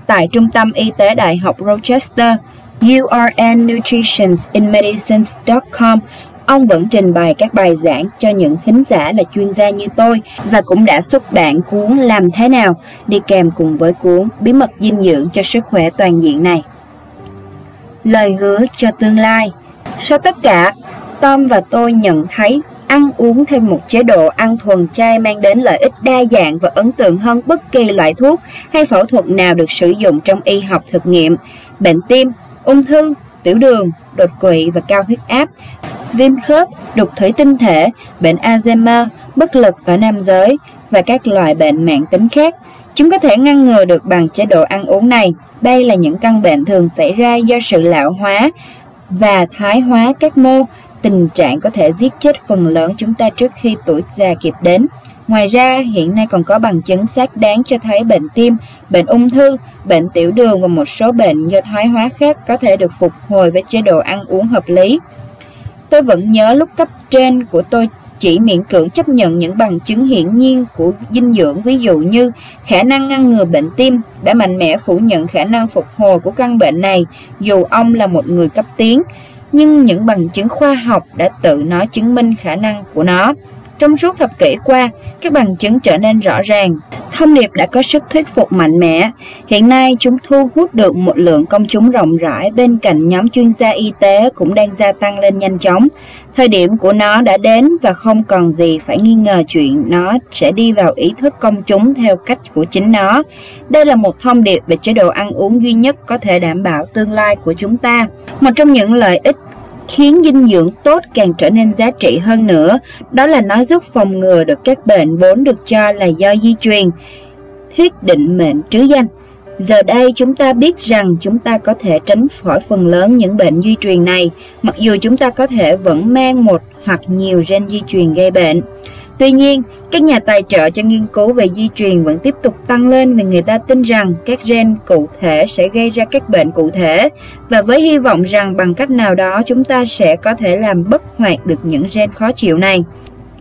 tại Trung tâm Y tế Đại học Rochester, urnnutritionsinmedicines.com. Ông vẫn trình bày các bài giảng cho những thính giả là chuyên gia như tôi và cũng đã xuất bản cuốn Làm thế nào đi kèm cùng với cuốn Bí mật dinh dưỡng cho sức khỏe toàn diện này. Lời hứa cho tương lai Sau tất cả, Tom và tôi nhận thấy ăn uống thêm một chế độ ăn thuần chay mang đến lợi ích đa dạng và ấn tượng hơn bất kỳ loại thuốc hay phẫu thuật nào được sử dụng trong y học thực nghiệm. Bệnh tim, ung thư, tiểu đường, đột quỵ và cao huyết áp, viêm khớp, đục thủy tinh thể, bệnh Alzheimer, bất lực ở nam giới và các loại bệnh mạng tính khác. Chúng có thể ngăn ngừa được bằng chế độ ăn uống này. Đây là những căn bệnh thường xảy ra do sự lão hóa và thái hóa các mô, tình trạng có thể giết chết phần lớn chúng ta trước khi tuổi già kịp đến. Ngoài ra, hiện nay còn có bằng chứng xác đáng cho thấy bệnh tim, bệnh ung thư, bệnh tiểu đường và một số bệnh do thoái hóa khác có thể được phục hồi với chế độ ăn uống hợp lý. Tôi vẫn nhớ lúc cấp trên của tôi chỉ miễn cưỡng chấp nhận những bằng chứng hiển nhiên của dinh dưỡng ví dụ như khả năng ngăn ngừa bệnh tim đã mạnh mẽ phủ nhận khả năng phục hồi của căn bệnh này dù ông là một người cấp tiến nhưng những bằng chứng khoa học đã tự nói chứng minh khả năng của nó. Trong suốt thập kỷ qua, các bằng chứng trở nên rõ ràng. Thông điệp đã có sức thuyết phục mạnh mẽ. Hiện nay, chúng thu hút được một lượng công chúng rộng rãi bên cạnh nhóm chuyên gia y tế cũng đang gia tăng lên nhanh chóng. Thời điểm của nó đã đến và không còn gì phải nghi ngờ chuyện nó sẽ đi vào ý thức công chúng theo cách của chính nó. Đây là một thông điệp về chế độ ăn uống duy nhất có thể đảm bảo tương lai của chúng ta. Một trong những lợi ích khiến dinh dưỡng tốt càng trở nên giá trị hơn nữa, đó là nó giúp phòng ngừa được các bệnh vốn được cho là do di truyền. Thuyết định mệnh trứ danh Giờ đây chúng ta biết rằng chúng ta có thể tránh khỏi phần lớn những bệnh di truyền này, mặc dù chúng ta có thể vẫn mang một hoặc nhiều gen di truyền gây bệnh. Tuy nhiên, các nhà tài trợ cho nghiên cứu về di truyền vẫn tiếp tục tăng lên vì người ta tin rằng các gen cụ thể sẽ gây ra các bệnh cụ thể và với hy vọng rằng bằng cách nào đó chúng ta sẽ có thể làm bất hoạt được những gen khó chịu này.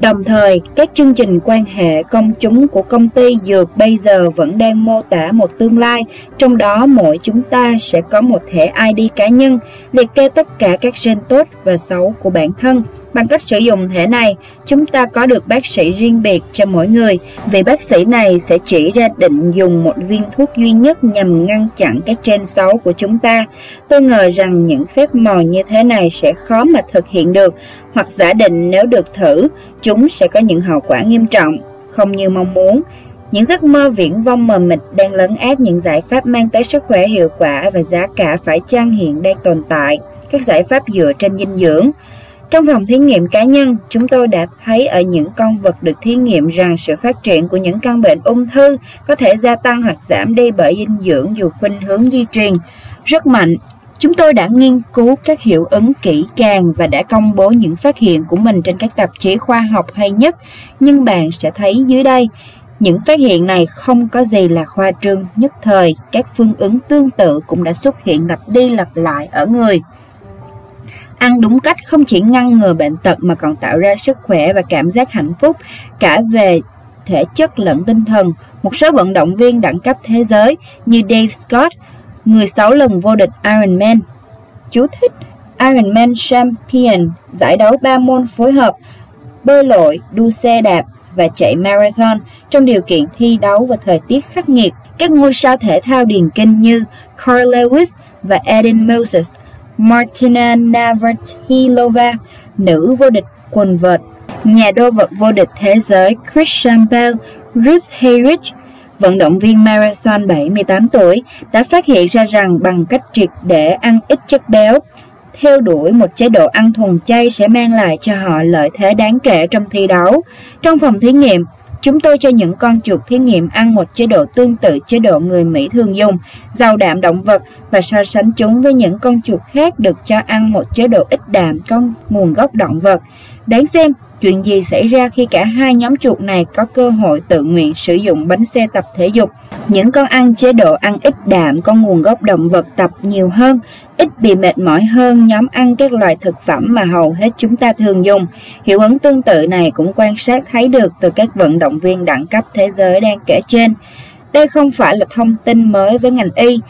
Đồng thời, các chương trình quan hệ công chúng của công ty dược bây giờ vẫn đang mô tả một tương lai, trong đó mỗi chúng ta sẽ có một thẻ ID cá nhân, liệt kê tất cả các gen tốt và xấu của bản thân Bằng cách sử dụng thẻ này, chúng ta có được bác sĩ riêng biệt cho mỗi người. Vị bác sĩ này sẽ chỉ ra định dùng một viên thuốc duy nhất nhằm ngăn chặn các gen xấu của chúng ta. Tôi ngờ rằng những phép màu như thế này sẽ khó mà thực hiện được, hoặc giả định nếu được thử, chúng sẽ có những hậu quả nghiêm trọng, không như mong muốn. Những giấc mơ viễn vông mờ mịt đang lấn át những giải pháp mang tới sức khỏe hiệu quả và giá cả phải chăng hiện đang tồn tại. Các giải pháp dựa trên dinh dưỡng. Trong phòng thí nghiệm cá nhân, chúng tôi đã thấy ở những con vật được thí nghiệm rằng sự phát triển của những căn bệnh ung thư có thể gia tăng hoặc giảm đi bởi dinh dưỡng dù khuynh hướng di truyền rất mạnh. Chúng tôi đã nghiên cứu các hiệu ứng kỹ càng và đã công bố những phát hiện của mình trên các tạp chí khoa học hay nhất, nhưng bạn sẽ thấy dưới đây những phát hiện này không có gì là khoa trương nhất thời, các phương ứng tương tự cũng đã xuất hiện lặp đi lặp lại ở người. Ăn đúng cách không chỉ ngăn ngừa bệnh tật mà còn tạo ra sức khỏe và cảm giác hạnh phúc cả về thể chất lẫn tinh thần. Một số vận động viên đẳng cấp thế giới như Dave Scott, người 6 lần vô địch Ironman. Chú thích Ironman Champion, giải đấu 3 môn phối hợp, bơi lội, đua xe đạp và chạy marathon trong điều kiện thi đấu và thời tiết khắc nghiệt Các ngôi sao thể thao điền kinh như Carl Lewis và Eden Moses, Martina Navratilova, nữ vô địch quần vợt, nhà đô vật vô địch thế giới Christian Bale, Ruth Heyrich, vận động viên marathon 78 tuổi, đã phát hiện ra rằng bằng cách triệt để ăn ít chất béo, theo đuổi một chế độ ăn thuần chay sẽ mang lại cho họ lợi thế đáng kể trong thi đấu. Trong phòng thí nghiệm, Chúng tôi cho những con chuột thí nghiệm ăn một chế độ tương tự chế độ người Mỹ thường dùng, giàu đạm động vật và so sánh chúng với những con chuột khác được cho ăn một chế độ ít đạm có nguồn gốc động vật. Đáng xem chuyện gì xảy ra khi cả hai nhóm chuột này có cơ hội tự nguyện sử dụng bánh xe tập thể dục. Những con ăn chế độ ăn ít đạm có nguồn gốc động vật tập nhiều hơn, ít bị mệt mỏi hơn nhóm ăn các loại thực phẩm mà hầu hết chúng ta thường dùng. Hiệu ứng tương tự này cũng quan sát thấy được từ các vận động viên đẳng cấp thế giới đang kể trên. Đây không phải là thông tin mới với ngành y,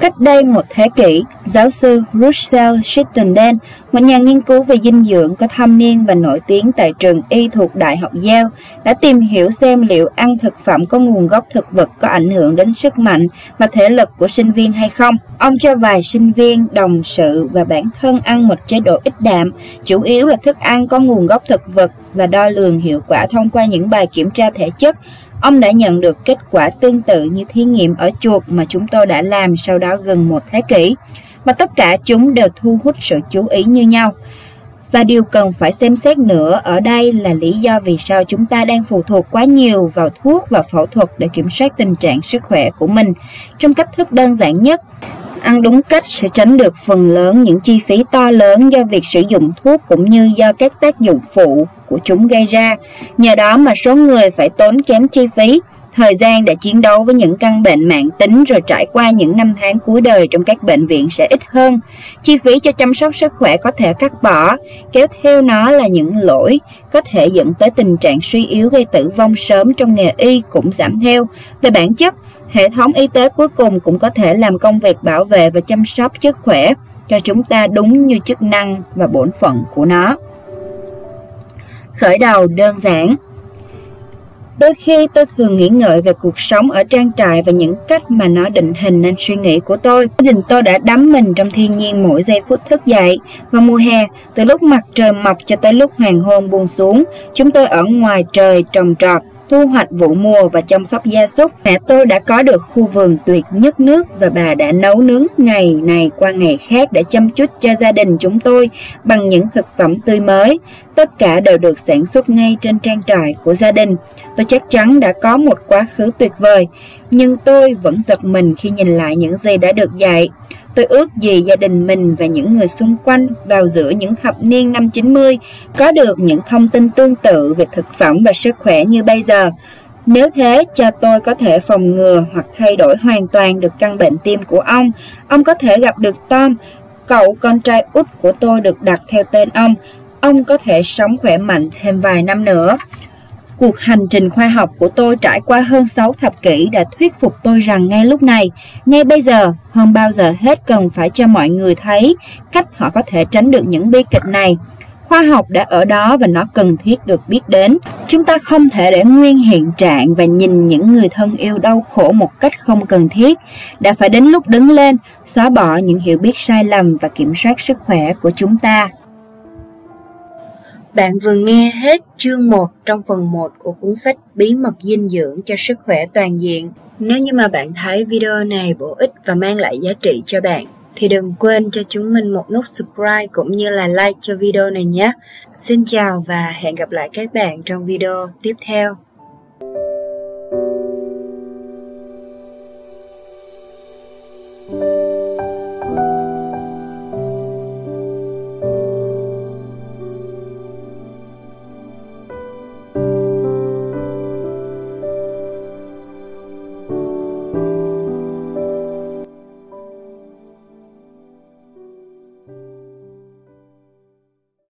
Cách đây một thế kỷ, giáo sư Russell Chittenden, một nhà nghiên cứu về dinh dưỡng có thâm niên và nổi tiếng tại trường y thuộc Đại học Yale, đã tìm hiểu xem liệu ăn thực phẩm có nguồn gốc thực vật có ảnh hưởng đến sức mạnh và thể lực của sinh viên hay không. Ông cho vài sinh viên, đồng sự và bản thân ăn một chế độ ít đạm, chủ yếu là thức ăn có nguồn gốc thực vật và đo lường hiệu quả thông qua những bài kiểm tra thể chất Ông đã nhận được kết quả tương tự như thí nghiệm ở chuột mà chúng tôi đã làm sau đó gần một thế kỷ, và tất cả chúng đều thu hút sự chú ý như nhau. Và điều cần phải xem xét nữa ở đây là lý do vì sao chúng ta đang phụ thuộc quá nhiều vào thuốc và phẫu thuật để kiểm soát tình trạng sức khỏe của mình trong cách thức đơn giản nhất. Ăn đúng cách sẽ tránh được phần lớn những chi phí to lớn do việc sử dụng thuốc cũng như do các tác dụng phụ của chúng gây ra. Nhờ đó mà số người phải tốn kém chi phí, thời gian để chiến đấu với những căn bệnh mạng tính rồi trải qua những năm tháng cuối đời trong các bệnh viện sẽ ít hơn. Chi phí cho chăm sóc sức khỏe có thể cắt bỏ, kéo theo nó là những lỗi có thể dẫn tới tình trạng suy yếu gây tử vong sớm trong nghề y cũng giảm theo. Về bản chất, hệ thống y tế cuối cùng cũng có thể làm công việc bảo vệ và chăm sóc sức khỏe cho chúng ta đúng như chức năng và bổn phận của nó. Khởi đầu đơn giản Đôi khi tôi thường nghĩ ngợi về cuộc sống ở trang trại và những cách mà nó định hình nên suy nghĩ của tôi. Gia đình tôi đã đắm mình trong thiên nhiên mỗi giây phút thức dậy. Vào mùa hè, từ lúc mặt trời mọc cho tới lúc hoàng hôn buông xuống, chúng tôi ở ngoài trời trồng trọt, thu hoạch vụ mùa và chăm sóc gia súc. Mẹ tôi đã có được khu vườn tuyệt nhất nước và bà đã nấu nướng ngày này qua ngày khác để chăm chút cho gia đình chúng tôi bằng những thực phẩm tươi mới. Tất cả đều được sản xuất ngay trên trang trại của gia đình. Tôi chắc chắn đã có một quá khứ tuyệt vời, nhưng tôi vẫn giật mình khi nhìn lại những gì đã được dạy. Tôi ước gì gia đình mình và những người xung quanh vào giữa những thập niên năm 90 có được những thông tin tương tự về thực phẩm và sức khỏe như bây giờ. Nếu thế, cha tôi có thể phòng ngừa hoặc thay đổi hoàn toàn được căn bệnh tim của ông. Ông có thể gặp được Tom, cậu con trai út của tôi được đặt theo tên ông. Ông có thể sống khỏe mạnh thêm vài năm nữa. Cuộc hành trình khoa học của tôi trải qua hơn 6 thập kỷ đã thuyết phục tôi rằng ngay lúc này, ngay bây giờ, hơn bao giờ hết cần phải cho mọi người thấy cách họ có thể tránh được những bi kịch này. Khoa học đã ở đó và nó cần thiết được biết đến. Chúng ta không thể để nguyên hiện trạng và nhìn những người thân yêu đau khổ một cách không cần thiết. Đã phải đến lúc đứng lên, xóa bỏ những hiểu biết sai lầm và kiểm soát sức khỏe của chúng ta. Bạn vừa nghe hết chương 1 trong phần 1 của cuốn sách Bí mật dinh dưỡng cho sức khỏe toàn diện. Nếu như mà bạn thấy video này bổ ích và mang lại giá trị cho bạn, thì đừng quên cho chúng mình một nút subscribe cũng như là like cho video này nhé. Xin chào và hẹn gặp lại các bạn trong video tiếp theo.